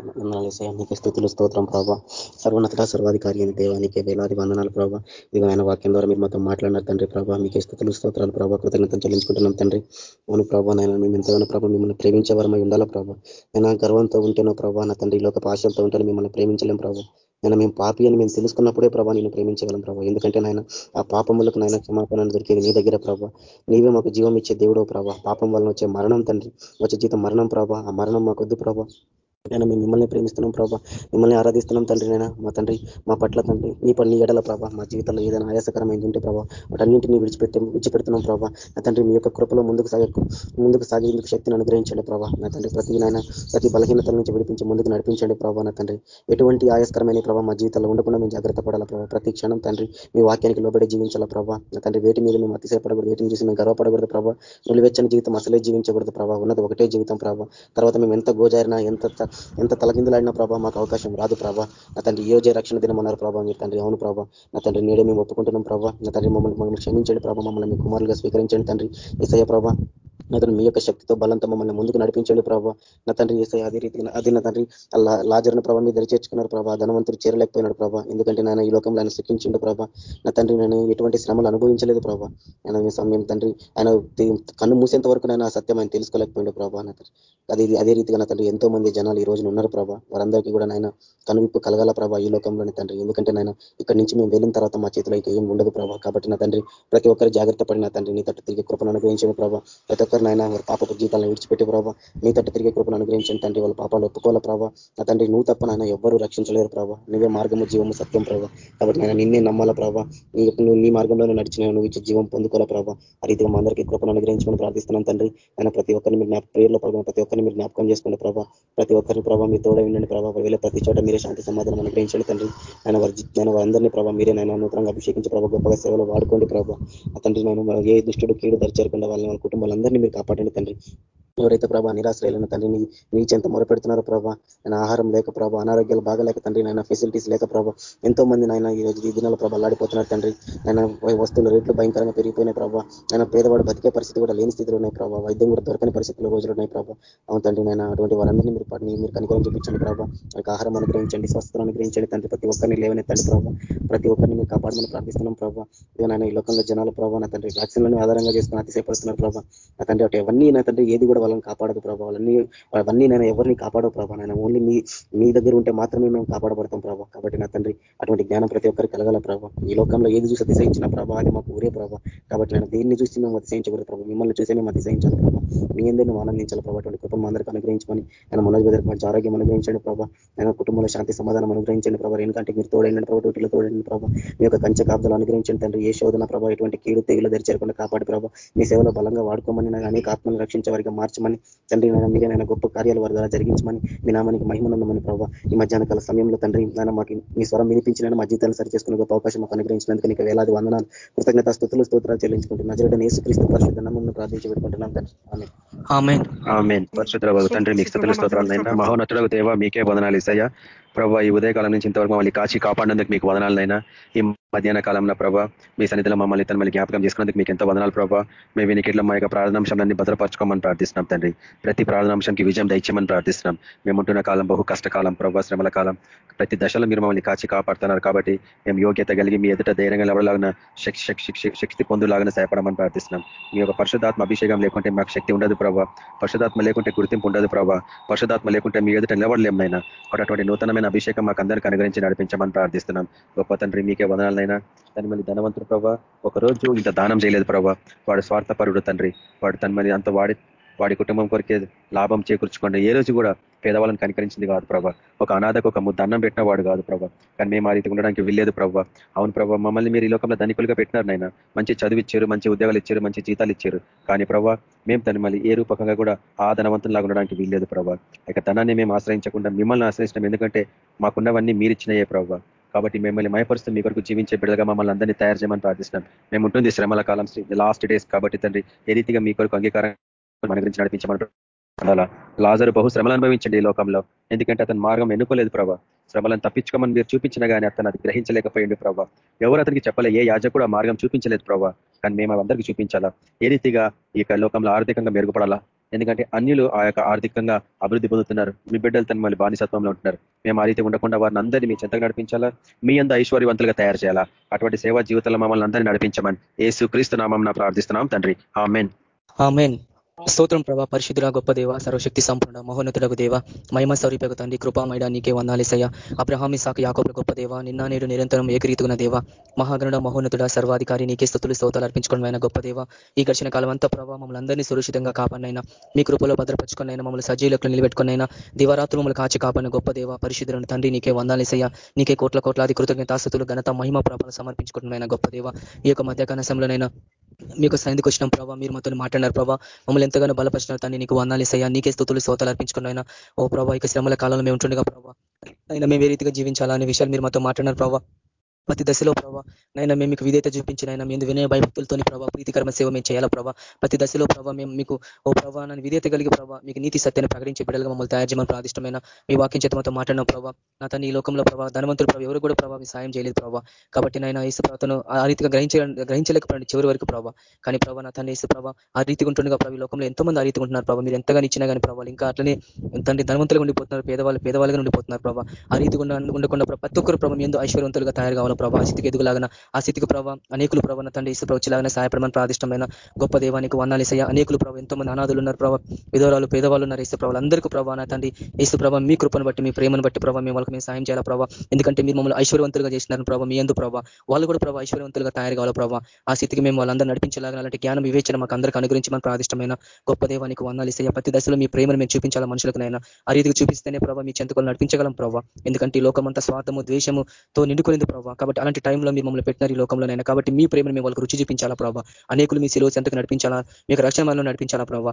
నీకు స్థుతులు స్తోత్రం ప్రభావ సర్వనత సర్వాధికారి అని దేవానికి వేలాది వందనాలు ప్రభావ ఇది ఆయన వాక్యం ద్వారా మీరు మాతో మాట్లాడినారు తండ్రి ప్రభావ మీకు స్థుతులు స్తోత్రాలు ప్రభావ కృతజ్ఞతలు చెల్లించుకుంటున్నాం తండ్రి. అవును ప్రభావ నేను మేము ఎంతగానో ప్రభావ మిమ్మల్ని ప్రేమించే వరమై ఉండాలా ప్రభావ నేను గర్వంతో ఉంటేనో ప్రభావ నా తండ్రి లోక పాశంతో ఉంటే మిమ్మల్ని ప్రేమించలేం ప్రభావ నేను మేము పాపి అని మేము తెలుసుకున్నప్పుడే ప్రభావ నేను ప్రేమించగలం ప్రభావ ఎందుకంటే నాయన ఆ పాపములకు నాయన క్షమాపణ దొరికేది నీ దగ్గర ప్రభావ నీవే మాకు జీవం ఇచ్చే దేవుడో ప్రభావ పాపం వలన వచ్చే మరణం తండ్రి. వచ్చే జీతం మరణం ప్రభావ ఆ మరణం మాకొద్దు ప్రభా. నేను మేము మిమ్మల్ని ప్రేమిస్తున్నాం ప్రభా. మిమ్మల్ని ఆరాధిస్తున్నాం తండ్రి నేను మా తండ్రి మా పట్ల తండ్రి నీ పని ఎడల ప్రభా. మా జీవితంలో ఏదైనా ఆయాసకరమైంది ఉంటే ప్రభా వాటన్నింటినీ విడిచిపెట్టి విడిచిపెడుతున్నాం ప్రభా. నా తండ్రి మీ యొక్క కృపలో ముందుకు సాగే ముందుకు సాగేందుకు శక్తిని అనుగ్రహించండి ప్రభా. నా తండ్రి ప్రతి నాయన ప్రతి బలహీనతల నుంచి విడిపించి ముందుకు నడిపించండి ప్రభా నా తండ్రి. ఎటువంటి ఆయాస్కరమైన ప్రభావ మా జీవితంలో ఉండకుండా మేము జాగ్రత్త పడాలా ప్రభావ ప్రతి క్షణం తండ్రి మీ వాక్యానికి లోబడి జీవించాలా ప్రభా. నా తండ్రి వేటి మీద మేము అతిశయపడకూడదు వేటిని చూసి మేము గర్వపడకూడదు ప్రభావ నిలువెచ్చని జీవితం అసలే జీవించకూడదు ప్రభావ ఉన్నది ఒకటే జీవితం ప్రభావ తర్వాత మేము ఎంత గోజారినా ఎంత ఎంత తలకిందులాడిన ప్రభావ మాకు అవకాశం రాదు ప్రభా. నా తండ్రి ఏ రక్షణ దినం అన్నారు ప్రభావ మీరు తండ్రి అవును ప్రభా. నా తండ్రి నేడే మేము ఒప్పుకుంటున్నాం ప్రభావ నా తండ్రి మమ్మల్ని మమ్మల్ని క్షమించండి ప్రభావ మమ్మల్ని మీ కుమారులుగా స్వీకరించండి తండ్రి. ఇసయ ప్రభా నా తండ్రి మీ యొక్క శక్తితో బలంతో మమ్మల్ని ముందుకు నడిపించండి ప్రభావ నా తండ్రి ఏసై అదే రీతిగా అది నా తండ్రి లాజర్ని ప్రభావ మీరు దరిచేర్చుకున్నారు ప్రభావ ధనవంతుడు చేరలేకపోయినాడు ప్రభావ ఎందుకంటే నేను ఈ లోకంలో ఆయన శిక్షించిండు ప్రభావ నా తండ్రి నేను ఎటువంటి శ్రమలు అనుభవించలేదు ప్రభావ ఆయన సమయం తండ్రి ఆయన కన్ను మూసేంత వరకు నేను ఆ సత్యం ఆయన తెలుసుకోలేకపోయిండు ప్రభావ నా అది అదే రీతిగా నా తండ్రి ఎంతో మంది జనాలు ఈ రోజున ఉన్నారు ప్రభావ వారందరికీ కూడా నాయన కనువిప్పు కలగాల ప్రభా ఈ లోకంలోని తండ్రి. ఎందుకంటే నాయన ఇక్కడ నుంచి మేము వెళ్ళిన తర్వాత మా చేతిలో ఇక ఏం ఉండదు ప్రభావ కాబట్టి నా తండ్రి ప్రతి ఒక్కరు జాగ్రత్త పడిన తండ్రి నీ తట్టు తిరిగి కృపను అనుగ్రహించిన ప్రభావ ప్రతి ఒక్కరు నాయన వారి పాపపు జీవితాలను విడిచిపెట్టి ప్రభావ నీ తట్టు తిరిగి కృపను అనుగ్రహించండి తండ్రి వాళ్ళ పాపాలు ఒప్పుకోవాల ప్రభావ నా తండ్రి నువ్వు తప్ప నాయన ఎవ్వరూ రక్షించలేరు ప్రభావ నువ్వే మార్గము జీవము సత్యం ప్రభావ కాబట్టి నేను నిన్నే నమ్మాల ప్రభావ నువ్వు నీ మార్గంలోనే నడిచిన నువ్వు ఇచ్చే జీవం పొందుకోవాల ప్రభావ ఆ రీతిగా మా అందరికీ కృపను అనుగ్రహించుకొని ప్రార్థిస్తున్నాను తండ్రి. ఆయన ప్రతి ఒక్కరిని మీరు ప్రేర్లో పడుకున్న ప్రతి ఒక్కరిని మీరు జ్ఞాపకం చేసుకోండి ప్రభావ ప్రతి ఒక్కరిని ప్రభావ మీ తోడ ఉండండి ప్రభావ వీళ్ళ ప్రతి చోట మీరే శాంతి సమాధానం అనుగ్రహించండి తండ్రి. ఆయన వారి నేను వారందరినీ ప్రభావ మీరే నేను నూతనంగా అభిషేకించి ప్రభావ గొప్పగా సేవలు వాడుకోండి ప్రభావ తండ్రి నేను ఏ దుష్టుడు కీడు దరిచేరకుండా వాళ్ళని వాళ్ళ కుటుంబాలందరినీ మీరు కాపాడండి తండ్రి. ఎవరైతే ప్రభా నిరాశ్రయాలైన తండ్రి మీ చెంత మొరపెడుతున్నారో ప్రభా నేను ఆహారం లేక ప్రభా అనారోగ్యాలు బాగలేక తండ్రి నాయన ఫెసిలిటీస్ లేక ప్రభా ఎంతో మంది నాయన ఈ రోజు ఈ దినాల ప్రభా లాడిపోతున్నారు తండ్రి. ఆయన వస్తువుల రేట్లు భయంకరంగా పెరిగిపోయినాయి ప్రభావ ఆయన పేదవాడు బతికే పరిస్థితి కూడా లేని స్థితిలో ఉన్నాయి ప్రభావ వైద్యం కూడా దొరకని పరిస్థితులు రోజులు ఉన్నాయి ప్రభావ అవును తండ్రి నేను అటువంటి వారందరినీ మీరు పడిని మీరు కనికరం చూపించండి ప్రభావ వాళ్ళకి ఆహారం అనుగ్రహించండి స్వస్థతను అనుగ్రహించండి తండ్రి. ప్రతి ఒక్కరిని లేవనెత్తండి ప్రభావ ప్రతి ఒక్కరిని మీరు కాపాడమని ప్రార్థిస్తున్నాం ప్రభావ ఇక ఈ లోకంలో జనాల ప్రభావ నా తండ్రి వ్యాక్సిన్లను ఆధారంగా చేసుకుని అతిశయపడుతున్నారు ప్రభావ నా తండ్రి అటు ఎవరిని నా తండ్రి ఏది కూడా వాళ్ళని కాపాడదు ప్రభావ వాళ్ళని అవన్నీ నేను ఎవరిని కాపాడవు ప్రభావ నేను ఓన్లీ మీ మీ దగ్గర ఉంటే మాత్రమే మేము కాపాడబడతాం ప్రభావ కాబట్టి నా తండ్రి అటువంటి జ్ఞానం ప్రతి ఒక్కరికి కలగల ప్రభావ ఈ లోకంలో ఏది చూసి అతిశయించిన ప్రభావ అది మాకు ఊరే ప్రభావ కాబట్టి నేను దేన్ని చూసి మేము అతిశయించకూడదు ప్రభావ మిమ్మల్ని చూసే మేము అతిశయించాలి ప్రభావ మీ అందరూ మేము ఆనందించాలి ప్రభావ అటువంటి కుటుంబం అందరికీ అనుగ్రహించమని నేను మనోజ్ బెదరికి మంచి ఆరోగ్యం అనుగ్రహించండి ప్రభావ నేను కుటుంబంలో శాంతి సమాధానం అనుగ్రహించండి ప్రభావ ఎందుకంటే మీరు తోడైన ప్రభావ డ్యూటీలో తోడైన ప్రభావ మీ యొక్క కంచ కాపుదలు అనుగ్రహించండి తండ్రి. ఏ శోధన ప్రభావ ఎటువంటి కీడు తెగులు దరిచేరకుండా కాపాడి ప్రభావ మీ సేవలో బలంగా వాడుకోమని నాకు అనేక ఆత్మను రక్షించే వారికి మార్చమని తండ్రి నేను మీరేనైనా గొప్ప కార్యాల వారి ద్వారా జరిగించమని మీ నామానికి మహిమనందమని ప్రభావ ఈ మధ్యాహ్న కాల సమయంలో తండ్రి నేను మాకు మీ స్వరం వినిపించిన మా జీవితాన్ని సరి చేసుకునే గొప్ప అవకాశం మాకు అనుగ్రహించినందుకు నీకు వేలాది వందనాలు. కృతజ్ఞత స్థుతులు స్తోత్రాలు చెల్లించుకుంటున్నా నజరుడని యేసుక్రీస్తు పరిశుద్ధ నమ్మను ప్రార్థించి పెట్టుకుంటున్నాం తండ్రి. పరిశుద్ధ తండ్రి మీకు మహోన్నతులకు దేవ మీకే వదనాలు ఇస్తాయా ప్రభావ ఈ ఉదయకాలం నుంచి ఇంతవరకు మమ్మల్ని కాచి కాపాడినందుకు మీకు వదనాలైనా ఈ మధ్యాహ్న కాలంలో ప్రభా మీ సన్నిధిలో మమ్మల్ని తన మళ్ళీ జ్ఞాపకం చేసుకున్నందుకు మీకు ఎంతో వదనాలు ప్రభావ మేము వినికిట్లో మా యొక్క ప్రార్థనాంశాలన్నీ భద్రపరచుకోమని ప్రార్థిస్తున్నాం తండ్రి. ప్రతి ప్రార్థనాంశంకి విజయం దయచేయమని ప్రార్థిస్తున్నాం. మేముంటున్న కాలం బహు కష్టకాలం ప్రభావ శ్రమల కాలం. ప్రతి దశలో మీరు మమ్మల్ని కాచి కాపాడుతున్నారు కాబట్టి మేము యోగ్యత కలిగి మీ ఎదుట ధైర్యంగా ఎవరలాగిన శక్తి పొందులాగానే సహాయపడమని ప్రార్థిస్తున్నాం. మీ యొక్క పరిశుధాత్మ అభిషేకం లేకుంటే మాకు శక్తి ఉండదు ప్రభావ పరిశుధాత్మ లేకుంటే గుర్తింపు ఉండదు ప్రభావ పరిశుధాత్మ లేకుంటే మీ ఎదుట నిలబడలేమైనా అటువంటి నూతనమైన అభిషేకం మాకు అందరికీ అనుగ్రహించి నడిపించమని ప్రార్థిస్తున్నాం. గొప్ప తండ్రి మీకే వదనాలైనా తను మళ్ళీ ధనవంతుడు ప్రభావ ఒకరోజు ఇంత దానం చేయలేదు ప్రభావ వాడు స్వార్థపరుడు తండ్రి. వాడు తన మళ్ళీ అంత వాడి వాడి కుటుంబం కొరికే లాభం చేకూర్చుకోండి. ఏ రోజు కూడా పేదవాళ్ళని కనికరించింది కాదు ప్రభా. ఒక అనాథకు ఒక ముద్దన్నం పెట్టిన వాడు కాదు ప్రభా. కానీ మేము ఆ రీతి ఉండడానికి వెళ్ళలేదు ప్రభావ అవును ప్రభావ మమ్మల్ని మీరు ఈ లోకంలో ధనికులుగా పెట్టినారు నాయన. మంచి చదువు ఇచ్చారు మంచి ఉద్యోగాలు ఇచ్చారు మంచి జీతాలు ఇచ్చారు. కానీ ప్రభా మేము తను మళ్ళీ ఏ రూపకంగా కూడా ఆ ధనవంతులాగా ఉండడానికి వీల్లేదు ప్రభావ ఇక ధనాన్ని మేము ఆశ్రయించకుండా మిమ్మల్ని ఆశ్రయించడం ఎందుకంటే మాకున్నవన్నీ మీరు ఇచ్చినాయే ప్రభావ కాబట్టి మిమ్మల్ని మయపరుస్తూ మీ కొరకు జీవించే బిడ్డగా మమ్మల్ని అందరినీ తయారు చేయమని ప్రార్థిస్తున్నాం. మేము ఉంటుంది శ్రమల కాలం లాస్ట్ డేస్ కాబట్టి తండ్రి ఏ రీతిగా మీ కొరకు అంగీకారం మన గురించి నడిపించమని అలా లాజరు బహు శ్రమలు అనుభవించండి ఈ లోకంలో. ఎందుకంటే అతను మార్గం ఎన్నుకోలేదు ప్రభా. శ్రమలను తప్పించుకోమని మీరు చూపించిన కానీ అతను అది గ్రహించలేకపోయింది ప్రభా. ఎవరు అతనికి చెప్పలే ఏ యాజకుడు ఆ మార్గం చూపించలేదు ప్రభా. కానీ మేము అందరికీ చూపించాలా? ఏ రీతిగా ఈ లోకంలో ఆర్థికంగా మెరుగుపడాలా? ఎందుకంటే అన్యులు ఆ యొక్క ఆర్థికంగా అభివృద్ధి పొందుతున్నారు. మీ బిడ్డలు తన మళ్ళీ బానిసత్వంలో ఉంటున్నారు. మేము ఆ రీతి ఉండకుండా వారిని అందరినీ మీ చెంతగా నడిపించాలా? మీ అంత ఐశ్వర్యవంతులుగా తయారు చేయాలా? అటువంటి సేవా జీవితంలో మమ్మల్ని అందరినీ నడిపించమని ఏసు క్రీస్తు నామం ప్రార్థిస్తున్నాం తండ్రి. ఆమెన్. స్తోత్రం ప్రభా పరిశుద్ధుల గొప్ప దేవ సర్వశక్తి సంపూర్ణ మహోన్నతులకు దేవ మహిమ స్వరూపకు తండ్రి కృపామైడ నీకే వందాలేసయ్య అబ్రహామి సాకు యాకోబుల గొప్ప దేవ నిన్న నేడు నిరంతరం ఏకరీతున్న దేవ మహాగణుడ మహోన్నతుడ సర్వాధికారి నీకే స్థుతులు స్తోతాలు అర్పించుకోవడం గొప్ప దేవ. ఈ గడిచిన కాలం అంతా ప్రభావ మమ్మల్ని అందరినీ సురక్షితంగా కాపాడినైనా మీ కృపలో భద్రపరుచుకున్నైనా మమ్మల్ని సజీలకు నిలబెట్టుకున్నైనా దివరాత్రులు మమ్మల్ని కాచి కాపాడిన గొప్ప దేవ పరిశుద్ధులను తండ్రి నీకే వందాలేసయ్య నీకే కోట్ల కోట్లాది కృతజ్ఞతాస్తుతులు ఘనత మహిమ ప్రభావం సమర్పించుకుంటున్న గొప్ప దేవ. ఈ యొక్క మధ్యకాల సమయంలోనైనా మీకు సన్నిధికి వచ్చిన ప్రభావ మీరు మాతో మాట్లాడినారు ప్రభావ మమ్మల్ని ఎంతగానో బలపరిచిన తండ్రి నీకు వందాలేసయ్యా నీకే స్థుతులు శ్రోతలు అర్పించుకున్న ఓ ప్రభావ ఇక శ్రమల కాలంలో మేము ఉంటుండగా ప్రభావ అయినా మేము ఏ రీతిగా జీవించాలనే విషయాలు మీరు మాతో మాట్లాడినారు ప్రభావ ప్రతి దశలో ప్రభావ నైనా మేము మీకు విధేత చూపించిన ఆయన మేము వినయ భయభక్తులతో ప్రభావ ప్రీతికరమ సేవ మేము చేయాలా ప్రభావ ప్రతి దశలో ప్రభావ మేము మీకు ఓ ప్రభావ నన్ను విధేత కలిగి ప్రభావ మీకు నీతి సత్యాన్ని ప్రకటించే బిడ్డలుగా మమ్మల్ని తయారు చేయమని ప్రాదిష్టమైన మీ వాక్యం చేత మాతో మాట్లాడిన ప్రభావ నా తన ఈ లోకంలో ప్రభావ ధనవంతులు ప్రభావ ఎవరు కూడా ప్రభావ సాయం చేయలేదు ప్రభావ కాబట్టి నైనా ఈసు ప్రభావను ఆ రీతిగా గ్రహించ గ్రహించలేకపోయింది చివరి వరకు ప్రభావ కానీ ప్రభావ నా తన ఈసు ప్రభావ ఆ రీతిగా ఉంటుండగా ప్రభావ లోకంలో ఎంతో మంది ఆ రీతిగా ఉంటున్నారు ప్రభావ మీరు ఎంతగా ఇచ్చినా కానీ ప్రభావ ఇంకా అట్లనే తండ్రి ధనవంతులుగా ఉండిపోతున్నారు పేదవాళ్ళు పేదవాళ్ళుగా ఉండిపోతున్నారు ప్రభావ ఆ రీతిగా ఉండకుండా ప్రతి ఒక్కరు ప్రభావ ఎంతో ఐశ్వర్యవంతులుగా తయారు కావాలి ప్రభావ స్థితికి ఎదుగులాగా ఆ స్థితికి ప్రభావ అనేకులు ప్రభావ తండ్రి ఇసు ప్రవచ్చేలాగానే సహాయపడమని ప్రాదిష్టమైన గొప్ప దేవానికి వందాలేసయ్య అనేకులు ప్రభావ ఎంతో మంది అనాథులు ఉన్నారు ప్రభావ విధవరాలు పేదవాళ్ళు ఉన్నారు ఇసు ప్రభావ అందరికీ ప్రభావ నా తండ్రి ఇసు ప్రభావ మీ కృపను బట్టి మీ ప్రేమను బట్టి ప్రభావ మేము వాళ్ళకి మేము సాయం చేయాలా ప్రభావ ఎందుకంటే మీరు మమ్మల్ని ఐశ్వర్యవంతులుగా చేసినారు ప్రభావ మీ ఎందు ప్రభావ వాళ్ళు కూడా ప్రభావ ఐశ్వర్యవంతులుగా తయారు కావాలి ప్రభావ ఆ స్థితికి మేము వాళ్ళందరూ నడిపించలాగా అలాంటి జ్ఞానం వివేచన మాకు అందరికీ అనుగ్రహించమని ప్రాదిష్టమైన గొప్ప దేవానికి వందాలు ఇస్తాయి ప్రతి దశలో మీ ప్రేమను మేము చూపించాలా మనుషులకునైనా ఆ రీతికి చూపిస్తేనే ప్రభావ మీ చెంతకులు నడిపించగలం ప్రభావ ఎందుకంటే ఈ లోకమంతా స్వార్థము ద్వేషముతో నిండుకునేది ప్రభావ కాబట్టి అలాంటి టైంలో మీరు మమ్మల్ని పెట్టినారు ఈ లోకంలో లోకంలోనైనా. కాబట్టి మీ ప్రేమను మేము వాళ్ళకి రుచి చూపించాలా ప్రభావ అనేకులు మీ సెలవు చెంతకు నడిపించాలా? మీకు రక్షణ నడిపించాలా ప్రభావ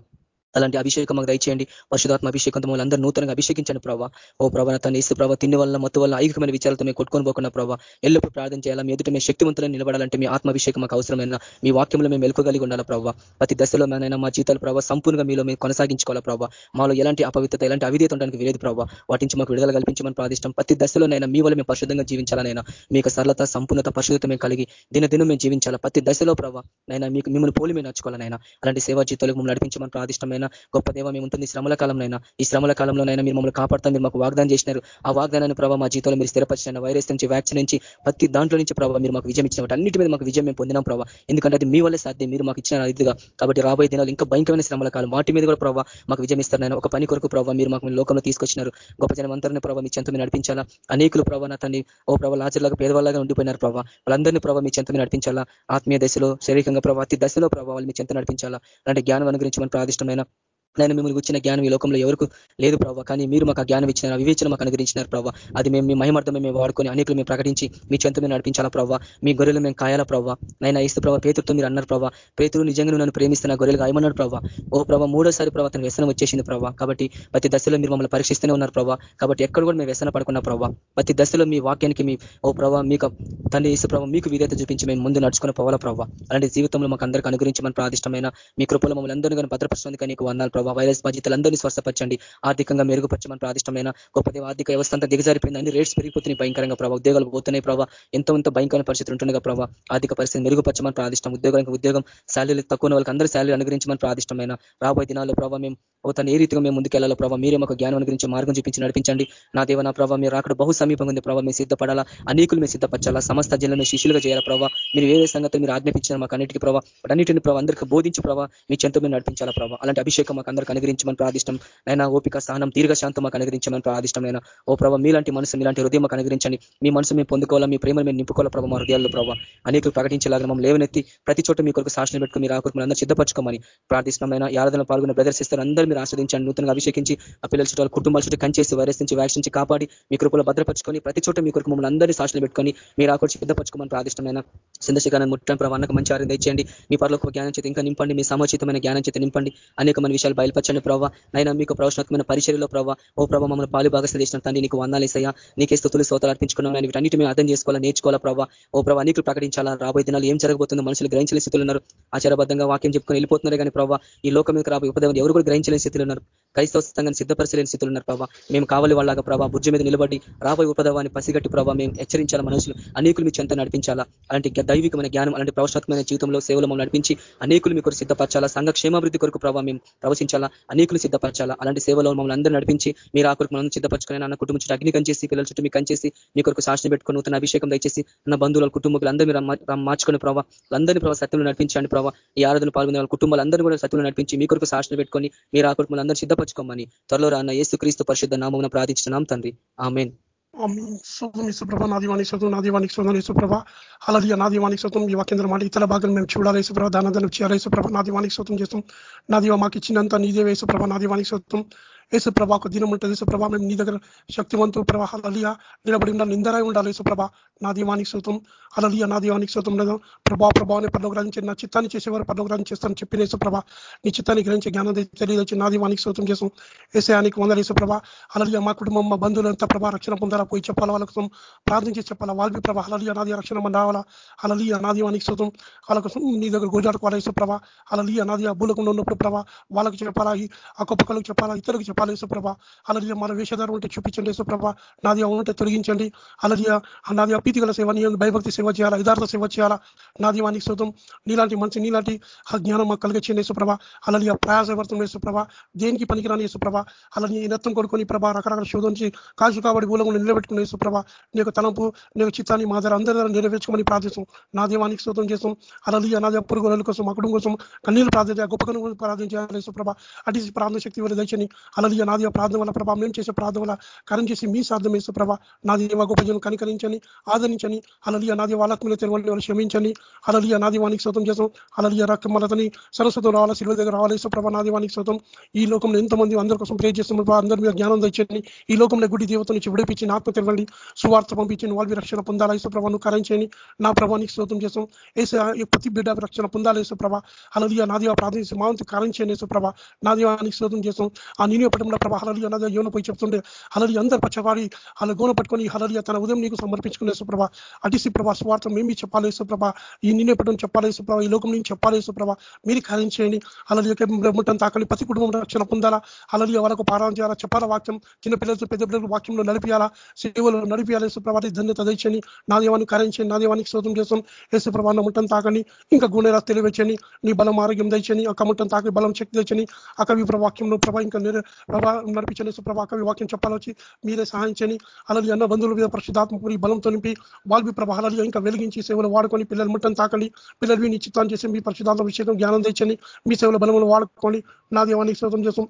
అలాంటి అభిషేకం మాకు దయచేయండి. పరిశుధాత్మ అభిషేకంతో మమ్మల్ని అందరూ నూతనంగా అభిషేకించండి ప్రభావ ఓ ప్రభావ తన ఇసు ప్రభావ తిండి వల్ల మొత్తం వల్ల ఐకమైన విచారాలతో మేము కొట్టుకొని పోకుండా ప్రభావ ఎల్లప్పుడు ప్రార్థన చేయాలా? మీ ఎదుట మేము శక్తివంతులను నిలబడాలంటే మీ ఆత్మాభిషేకం మాకు అవసరమైన మీ వాక్యంలో మేము మెలుకోగలిగి ఉండాలా ప్రభావ ప్రతి దశలో మేనైనా మా జీతాలు ప్రభావ సంపూర్ణంగా మీలో మేము కొనసాగించుకోవాలా ప్రభావ మాలో ఎలాంటి అపవిత్రత ఎలాంటి అవిధేత ఉండడానికి వేరేది ప్రభావ వాటి నుంచి మాకు విడుదల కల్పించమని ప్రాదిష్టం ప్రతి దశలోనైనా మీ వల్ల మేము పరిశుద్ధంగా జీవించాలనైనా మీకు సరళత సంపూర్ణత పరిశుద్ధత మేము కలిగి దినదినం మేము జీవించాలా? ప్రతి దశలో ప్రభావ నైనా మీకు మిమ్మల్ని పోలి మేము నచ్చుకోవాలనైనా అలాంటి సేవా జీతాలకు మమ్మల్ని నడిపించమని ప్రాదిష్టమైన ప్రార్థిస్తున్నాయినా గొప్ప దేవ మేము ఉంటుంది శ్రమల కాలంలోనైనా ఈ శ్రమల కాలంలోనైనా మీరు మమ్మల్ని కాపాడుతాం మీరు మాకు వాగ్దానం చేసినారు. ఆ వాగ్దానాన్ని ప్రభావ మా జీవితంలో మీరు స్థిరపరిచిన వైరస్ నుంచి వ్యాక్సిన్ నుంచి ప్రతి దాంట్లో నుంచి ప్రభావ మీరు మాకు విజయం ఇచ్చిన అన్నిటి మీద మాకు విజయం మేము పొందినాం ప్రభావ ఎందుకంటే అది మీ వల్లే సాధ్యం మీరు మాకు ఇచ్చిన ఇదిగా కాబట్టి రాబోయే దినాలు ఇంకా భయంకరమైన శ్రమల కాలం. వాటి మీద కూడా ప్రభావ మాకు విజయం ఇస్తారనైనా ఒక పని కొరకు ప్రభావ మీరు మాకు లోకంలో తీసుకొచ్చినారు. గొప్ప జనం అందరినీ ప్రభావ మీ చెంత నడిపించాలా? అనేకులు ప్రభావ నా తన్ని ఓ ప్రభావ లాచర్లాగా పేదవాళ్ళగా ఉండిపోయినారు ప్రభావ వాళ్ళందరినీ ప్రభావ మీ చెంత నడిపించాలా? ఆత్మీయ దశలో శారీరకంగా ప్రభావ అతి దశలో ప్రభావాలు మీ చెంత నడిపించాలా? అలాంటి జ్ఞానం అనుగురించి మన ప్రాదిష్టమైన నేను మిమ్మల్ని వచ్చిన జ్ఞానం ఈ లోకంలో ఎవరికి లేదు ప్రభావ కానీ మీరు మాకు జ్ఞానం ఇచ్చిన వివేచన మాకు అనుగ్రహించినారు ప్రభావ అది మేము మీ మహిమార్థమే మేము వాడుకొని అనేకులు మేము ప్రకటించి మీ చెంత మేము నడిపించాలా ప్రభావ మీ గొర్రెలు మేము కాయాలా ప్రభావ నైనా ఇస్తు ప్రభావ పేతుతో మీరు అన్నారు ప్రభావ పేతులు నిజంగా నన్ను ప్రేమిస్తున్న గొర్రెలు గాయమన్నాడు ప్రభావ ఓ ప్రభావ మూడోసారి ప్రభావ తన వ్యసనం వచ్చేసింది ప్రభావ కాబట్టి ప్రతి దశలో మీరు మమ్మల్ని పరీక్షిస్తూనే ఉన్నారు ప్రభావ కాబట్టి ఎక్కడ కూడా మేము వ్యసన పడుకున్న ప్రభావ ప్రతి దశలో మీ వాక్యానికి మీ ఓ ప్రభావ మీకు తండ్రి ఇసు ప్రభావ మీకు విధేత చూపించి మేము ముందు నడుచుకున్న పోవాలా ప్రభావ అలాంటి జీవితంలో మాకు అందరికీ అనుగ్రహించమని ప్రాదిష్టమైన మీ కృపలో మమ్మల్ని అందరూ కానీ భద్రపరచుకుందుకు నీకు వందాలు ప్రభావ వైరస్ బాధ్యతలందరినీ స్వస్థపరచండి. ఆర్థికంగా మెరుగుపరచమని ప్రాదిష్టమైన గొప్ప ఆర్థిక వ్యవస్థ అంతా దిగజారిపోయింది. అన్ని రేట్స్ పెరిగిపోతున్నాయి భయంకరంగా ప్రభావ ఉద్యోగాలు పోతున్నాయి ప్రభావ ఎంతో ఎంతో భయంకరమైన పరిస్థితులు ఉంటుండగా ప్రభావ ఆర్థిక పరిస్థితి మెరుగుపరచమని ప్రాదిష్టం ఉద్యోగానికి ఉద్యోగం శాలరీ తక్కువ వాళ్ళకి అందరూ శాలరీ అనుగ్రహించమని ప్రాదిష్టమైన రాబోయే దినాల్లో ప్రభావ మేము తను ఏ రీతిగా మేము ముందుకెళ్ళాలో ప్రభావ మీరే మాకు జ్ఞానం అనుగ్రహించి మార్గం చూపించి నడిపించండి. నా దేవ నా ప్రభావ మీరు అక్కడ బహు సమీపంగా ఉంది ప్రభావ మేము సిద్ధపడాలా అనేకులు మేము సిద్ధపరచాలా సమస్త జిల్లాలో శిష్యులుగా చేయాలా ప్రభావ మీరు వేరే సంగతి మీరు ఆజ్ఞాపించిన మాకు అన్నిటికీ ప్రభావ అన్నింటిని ప్రభావ అందరికీ బోధించి ప్రభావ మీ చెంత మీరు నడిపించాలా ప్రభావ అలాంటి అభిషేకం మాకు అందరికి అనుగ్రహించమని ప్రార్థిష్టం. నైనా ఓపిక స్థానం దీర్ఘశాంతం మాకు అనుగ్రహించమని ప్రాదిష్టం అయినా ఓ ప్రభావ మీలాంటి మనసు మీలాంటి హృదయం మాకు అనుగ్రహించండి మీ మనసు మేము పొందుకోవాలా? మీ ప్రేమను మేము నింపుకోవాలా ప్రభావ మా హృదయాల్లో ప్రభావ అనేకులు ప్రకటించేలాగా మమ్మల్ని లేవనెత్తి ప్రతి చోట మీ కొరకు సాక్షణ పెట్టుకుని మీరు ఆకృతి అందరూ సిద్ధపరచుకోమని ప్రార్థిష్టమైన ఆరాధన పాల్గొన్న ప్రదర్శిస్తారు అందరూ మీరు ఆస్వాదించండి. నూతనంగా అభిషేకించి ఆ పిల్లల చుట్టాలు కుటుంబాల చుట్టూ కంచేసి వైరస్ నుంచి వ్యాక్సిన్ కాపాడి మీ కృపలో భద్రపరచుకొని ప్రతి చోట మీ కొరకు మమ్మల్ని అందరినీ సాక్షులు పెట్టుకొని మీరు ఆకృతి సిద్ధపరచుకోమని ప్రార్థిష్టమైన సందర్శకాన్ని ముట్టడం ప్రభావ అన్నకు మంచి ఆరంభం ఇచ్చేయండి మీ పర్లకు జ్ఞానం చేత ఇంకా నింపండి. మీ సమచితమైన జ్ఞానం చేత నింపండి. అనేక మంది విషయాలు బయలుపరచండి ప్రభావ నైనా మీకు ప్రవచనాత్మకమైన పరిచర్యలో ప్రభావ ఓ ప్రభావ మమ్మల్ని పాలు భాగస్లు చేసిన తండ్రి నీకు వందాలేసయ్యా నీకే స్థుతులు స్తోతాలు అర్పించుకున్నాం నేను వీటన్నిటి మేము అర్థం చేసుకోవాలా నేర్చుకోవాలా ప్రభావ ఓ ప్రభావ అనేకులు ప్రకటించాలా రాబోయే దినాలు ఏం జరగబోతుందో మనుషులు గ్రహించలేని స్థితులు ఉన్నారు. ఆచారబద్ధంగా వాక్యం చెప్పుకొని వెళ్ళిపోతున్నారు కానీ ప్రభావ ఈ లోకం మీద రాబోయే ఉపదేవం ఎవరు కూడా గ్రహించలేని స్థితులు ఉన్నారు. క్రైస్తవ సంఘాన్ని సిద్ధపరచలేని స్థితులు ఉన్నారు ప్రభావ మేము కావాలి వాళ్ళగా ప్రభావ బుజ్జి మీద నిలబడి రాబోయే ఉపదేవాన్ని పసిగట్టి ప్రభావ మేము హెచ్చరించాలా మనుషులు. అనేకులు మీ చెంత నడిపించాలా. అలాంటి దైవికమైన జ్ఞానం అలాంటి ప్రవశాత్మైన జీవితంలో సేవలు మమ్మల్ని నడిపించి అనేకులు మీ కొరకు సిద్ధపరచాలా. సంఘ క్షేమాభివృద్ధి కొరకు ప్రభావ మేము ప్రవశించాలా అనేకులు సిద్ధపరచాలా? అలాంటి సేవలో మమ్మల్ని అందరూ నడిపించి మీరు ఆ కొరకు మనం సిద్ధపరచుకొని నా కుటుంబం చుట్టూ అగ్ని కంచేసి పిల్లల చుట్టూ మీకు కంచేసి మీ కొరకు శాసన పెట్టుకుని నూతన అభిషేకం దయచేసి నా బంధువుల కుటుంబాలు అందరూ మీరు ప్రభావ అందరినీ ప్రభావ సత్యంలో నడిపించండి ప్రభావ ఈ ఆరాధన పాల్గొనే వాళ్ళ కుటుంబాలు అందరూ కూడా సత్యంలో నడిపించి మీ కొరకు శాసన పెట్టుకొని మీరు ఆ కొరకు అందరూ సిద్ధపరచుకోమని త్వరలో రాన్న యేసు క్రీస్తు పరిశుద్ధ నామం ప్రార్థించినాం తండ్రి. ఆమెన్. శోధం ఇసుప్రభ నా దీవానికి శోధం నా దీవానికి శోధం ఇసుప్రభ అలలియ నా దీవానికి శోతం ఈ వాక్యంధ్ర మాట ఇతర భాగం మేము చూడాలి ఇసుప్రభ దానందరం చేయాలి ఇసుప్రభ నా దీవానికి శోతం చేస్తాం. నా దీవా మాకు ఇచ్చినంత నీదే వేసుప్రభ నా దీవానికి శోతం యేసు ప్రభాకు దినం ఉంటుంది. యేసు ప్రభా మేము నీ దగ్గర శక్తివంతు ప్రభా అలియా నిలబడి ఉండాలి నిందరై ఉండాలి యేసు ప్రభా. నా దీవానికి శోతం అలలియ నా దీవానికి శోతం ప్రభా ప్రభావాన్ని పర్లోగ్రహించి నా చిత్తాన్ని చేసేవారు పర్లోగ్రహం చేస్తాను చెప్పిన యేసు ప్రభా. నీ చిత్తాన్ని గ్రహించి జ్ఞానం తెలియదొచ్చి నా దీవానికి శోతం చేసాం ఏసయానికి వందలు యేసు ప్రభా. అలలియ మా కుటుంబం మా బంధువులంతా ప్రభా రక్షణ పొందాలా? పోయి చెప్పాలా? వాళ్ళ కోసం ప్రార్థించి చెప్పాలా? వాళ్ళకి ప్రభా అలలియ నాది రక్షణ మన రావాలా అలలియ నా దీవానికి శోతం వాళ్ళ కోసం నీ దగ్గర గోజాడుకోవాలా యేసు ప్రభా? అలలియ నాది భూలకుండా ఉన్నప్పుడు ప్రభా వాళ్ళకి చెప్పాలా? ఆ కుప్పకలకు చెప్పాలా? ఇతరులకు చెప్పాలి యేసుప్రభ అలాగే మన వేషధారం ఉంటే చూపించండి యేసుప్రభ నాది ఉంటే తొలగించండి. అలాగే నాది అపీతి గల సేవ భయభక్తి సేవ చేయాలా? యథార్థ సేవ చేయాలా? నాది వానికి శోతం నీలాంటి మంచి నీలాంటి ఆ జ్ఞానం మాకు కలిగించండి యేసుప్రభ అలాగే ప్రయాసవర్తం యేసుప్రభ దేనికి పనికిరాని యేసుప్రభ అలాగే ఈ నెత్తం కొడుకొని ప్రభ రకరకాల శోధించి కాశు కాబట్టి మూలంగా నిలబెట్టుకుని యేసుప్రభ నీ యొక్క తలంపు నీ యొక్క చిత్తాన్ని మా దగ్గర అందరి నెరవేర్చుకోమని ప్రార్థిస్తాం నా దీవానికి శోతం చేస్తాం. అలాగే నాది అప్పుడు గొర్రెల కోసం మా కుటుంబం కోసం కన్నీళ్ళు ప్రార్థించాలి గొప్ప కనుగోలు ప్రార్థించాలి యేసుప్రభ అటు ప్రార్థన శక్తి వల్ల దయచని అలాగే నాది ప్రార్థన వల్ల ప్రభావం మేము చేసే ప్రార్థన వల్ల కరం చేసి మీ సాధ్యం వేసే ప్రభా నాది గొప్ప కనికరించని ఆదరించని అలలియ నాది వాళ్ళత్మలో తెలియని వాళ్ళు క్షమించని అలలియ నాది వానికి శోతం చేసాం అలలియ రక్కమలతని సరస్వతం రావాలి శిల్వ దగ్గర రావాలి ప్రభా నాది వానికి శోతం ఈ లోకంలో ఎంతమంది అందరి కోసం ప్రే చేస్తున్నారు అందరి మీద జ్ఞానం తెచ్చని ఈ లోకంలో గుడి దేవత నుంచి విడిపించి ఆత్మ తెరవండి. సువార్త పంపించి వాళ్ళవి రక్షణ పొందాలా ఇసు ప్రభాను కరించని నా ప్రభానికి శోతం చేసాం. ఏసే ప్రతి బిడ్డ రక్షణ పొందాలి ఇసు ప్రభా. అలలియ నాదివా ప్రార్థించి మా వంతు కరించని ఇసు ప్రభా. నాదివానికి శోతం చేసాం. ఆ నేను పట్టణంలో ప్రభా హలలియ నాదే యోన పోయి చెప్తుండే హలలి అందరు పచ్చవారి అలా గోన పట్టుకొని హలలియ తన ఉదయం నీకు సమర్పించుకునే సుప్రభ అటిసి ప్రభా స్వార్థం మేము చెప్పాలి సుప్రభ ఈ నిన్నే పట్టడం చెప్పాలి సుప్రభ ఈ లోకం నుంచి చెప్పాలి సుప్రభ మీరు కార్యం చేయండి. అలలియ ముట్టం తాకలి ప్రతి కుటుంబం రక్షణ పొందాలా? అలలియ వాళ్ళకు పారాయణ చేయాలా? చెప్పాలా వాక్యం? చిన్న పిల్లలతో పెద్ద పిల్లలు వాక్యంలో నడిపియాలా? సేవలు నడిపియాలి సుప్రభాతి ధన్యత దయచని నా దేవాన్ని కార్యించండి నా దేవానికి శోధం చేస్తాం. ఏసు ప్రభావం ముట్టం తాకని ఇంకా గుణేరా తెలివచ్చని నీ బలం ఆరోగ్యం దంచని అక్క ముట్టం తాకి బలం శక్తి తెచ్చని అక్క విప్రవాక్యంలో ప్రభా ఇంకా ప్రభా నడిపించని ప్రభా కవి వాక్యం చెప్పాలొచ్చి మీరే సహాయించని అలాగే అన్న బంధువుల మీద పరిశుధాత్మకుని బలంతో నింపి వాళ్ళు ప్రభావాలు ఇంకా వెలిగించి సేవలు వాడుకొని పిల్లలు ముట్టని తాకండి. పిల్లలు మీ చేసి మీ పరిశుధాత్మ విషయం జ్ఞానం తెచ్చని మీ సేవల బలములు వాడుకొని నా దేవానికి శోతం చేస్తాం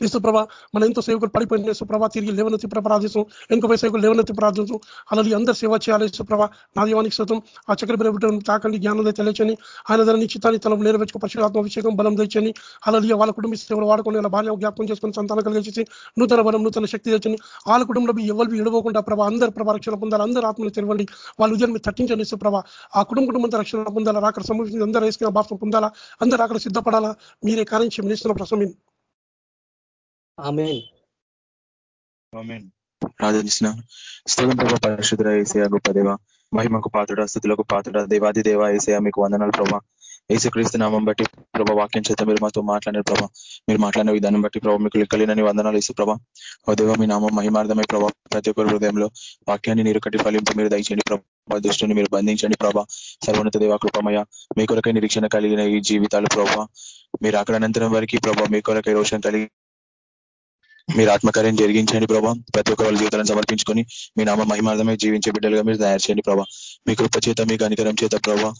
యేసుప్రభ మన ఎంతో సేవకులు పడిపోయిన యేసుప్రభ తిరిగి లేవనెత్తి ప్రార్థిస్తాం ఎంకపై సేవకులు లేవనెత్తి ప్రార్థించు అలాగే అందరు సేవ చేయాలి యేసుప్రభ నా దీవానికి శతం ఆ చక్ర బిడ్డ తాకండి జ్ఞానం తెలియచని ఆయన దాని నిశ్చితాన్ని తలం నెరవేర్చుకు పరిశుధాత్మ అభిషేకం బలం తెచ్చని అలాగే వాళ్ళ కుటుంబ సేవలు వాడుకొని వాళ్ళ భార్య జ్ఞాపకం చేసుకుని సంతానం కలిగించేసి నూతన బలం నూతన శక్తి తెచ్చని వాళ్ళ కుటుంబంలో ఎవరు విడవకుండా ప్రభా అందరు ప్రభా రక్షణ పొందాలి అందరూ ఆత్మలు తెరవండి. వాళ్ళ ఉద్యోగం మీరు తట్టించండి యేసుప్రభ ఆ కుటుంబ కుటుంబంతో రక్షణ పొందాలా అక్కడ సంభవించింది అందరూ వేసుకున్న భాషను పొందాలా అందరూ అక్కడ సిద్ధపడాలా. మీరే కార్యం నిస్తున్న ప్రసమిని ప్రార్థించిన స్థలం ప్రభా పరిశుద్ర ఏసయ గొప్ప దేవ మహిమకు పాత్రుడ స్థుతులకు పాత్రుడ దేవాది దేవ ఏసయ మీకు వందనాలు ప్రభా. ఏసుక్రీస్తు నామం బట్టి ప్రభా వాక్యం చేత మీరు మాతో మాట్లాడారు ప్రభా మీరు మాట్లాడిన విధానం బట్టి ప్రభావ మీకు లెక్కలేనని వందనాలు ఇసు ప్రభా. ఓ దేవ మీ నామం మహిమార్థమై ప్రభా ప్రతి ఒక్కరి హృదయంలో వాక్యాన్ని నీరు కట్టి ఫలింపు మీరు దయచేయండి ప్రభా దృష్టిని మీరు బంధించండి ప్రభా. సర్వోన్నత దేవ కృపమయ మీ కొరకై నిరీక్షణ కలిగిన ఈ జీవితాలు ప్రభా. మీరు అక్కడ అనంతరం వరకు ప్రభా మీ కొరకై రోషం కలిగి మీరు ఆత్మకార్యం జరిగించండి ప్రభా. ప్రతి ఒక్క వాళ్ళ జీవితాలను సమర్పించుకొని మీ నామ మహిమార్థమే జీవించే బిడ్డలుగా మీరు తయారు చేయండి ప్రభా. మీ కృప చేత మీ కనికరం చేత ప్రభా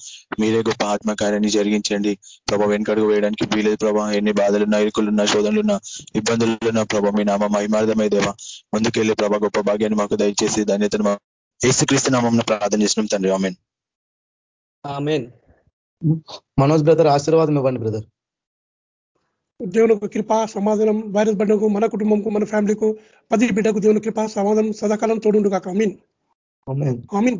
మీరే గొప్ప ఆత్మకార్యాన్ని జరిగించండి. ప్రభా వెనుకడుగు వేయడానికి వీలేదు ప్రభా. ఎన్ని బాధలున్నా ఇరుకులున్నా శోధనలున్నా ఇబ్బందులున్నా ప్రభా మీ నామ మహిమార్థమే దేవా. ముందుకెళ్ళి ప్రభా గొప్ప భాగ్యాన్ని మాకు దయచేసి ధన్యతను ఏసుక్రీస్తు నామం ప్రార్థన చేసినాం తండ్రి. ఆమెన్. మనోజ్ బ్రదర్ ఆశీర్వాదం ఇవ్వండి బ్రదర్. దేవుని కృప సమాధానం వైరస్ బిడ్డకు మన కుటుంబంకు మన ఫ్యామిలీకు పది బిడ్డకు దేవుని కృప సమాధానం సదాకాలం తోడుండు కాక మీన్ ఆమెన్.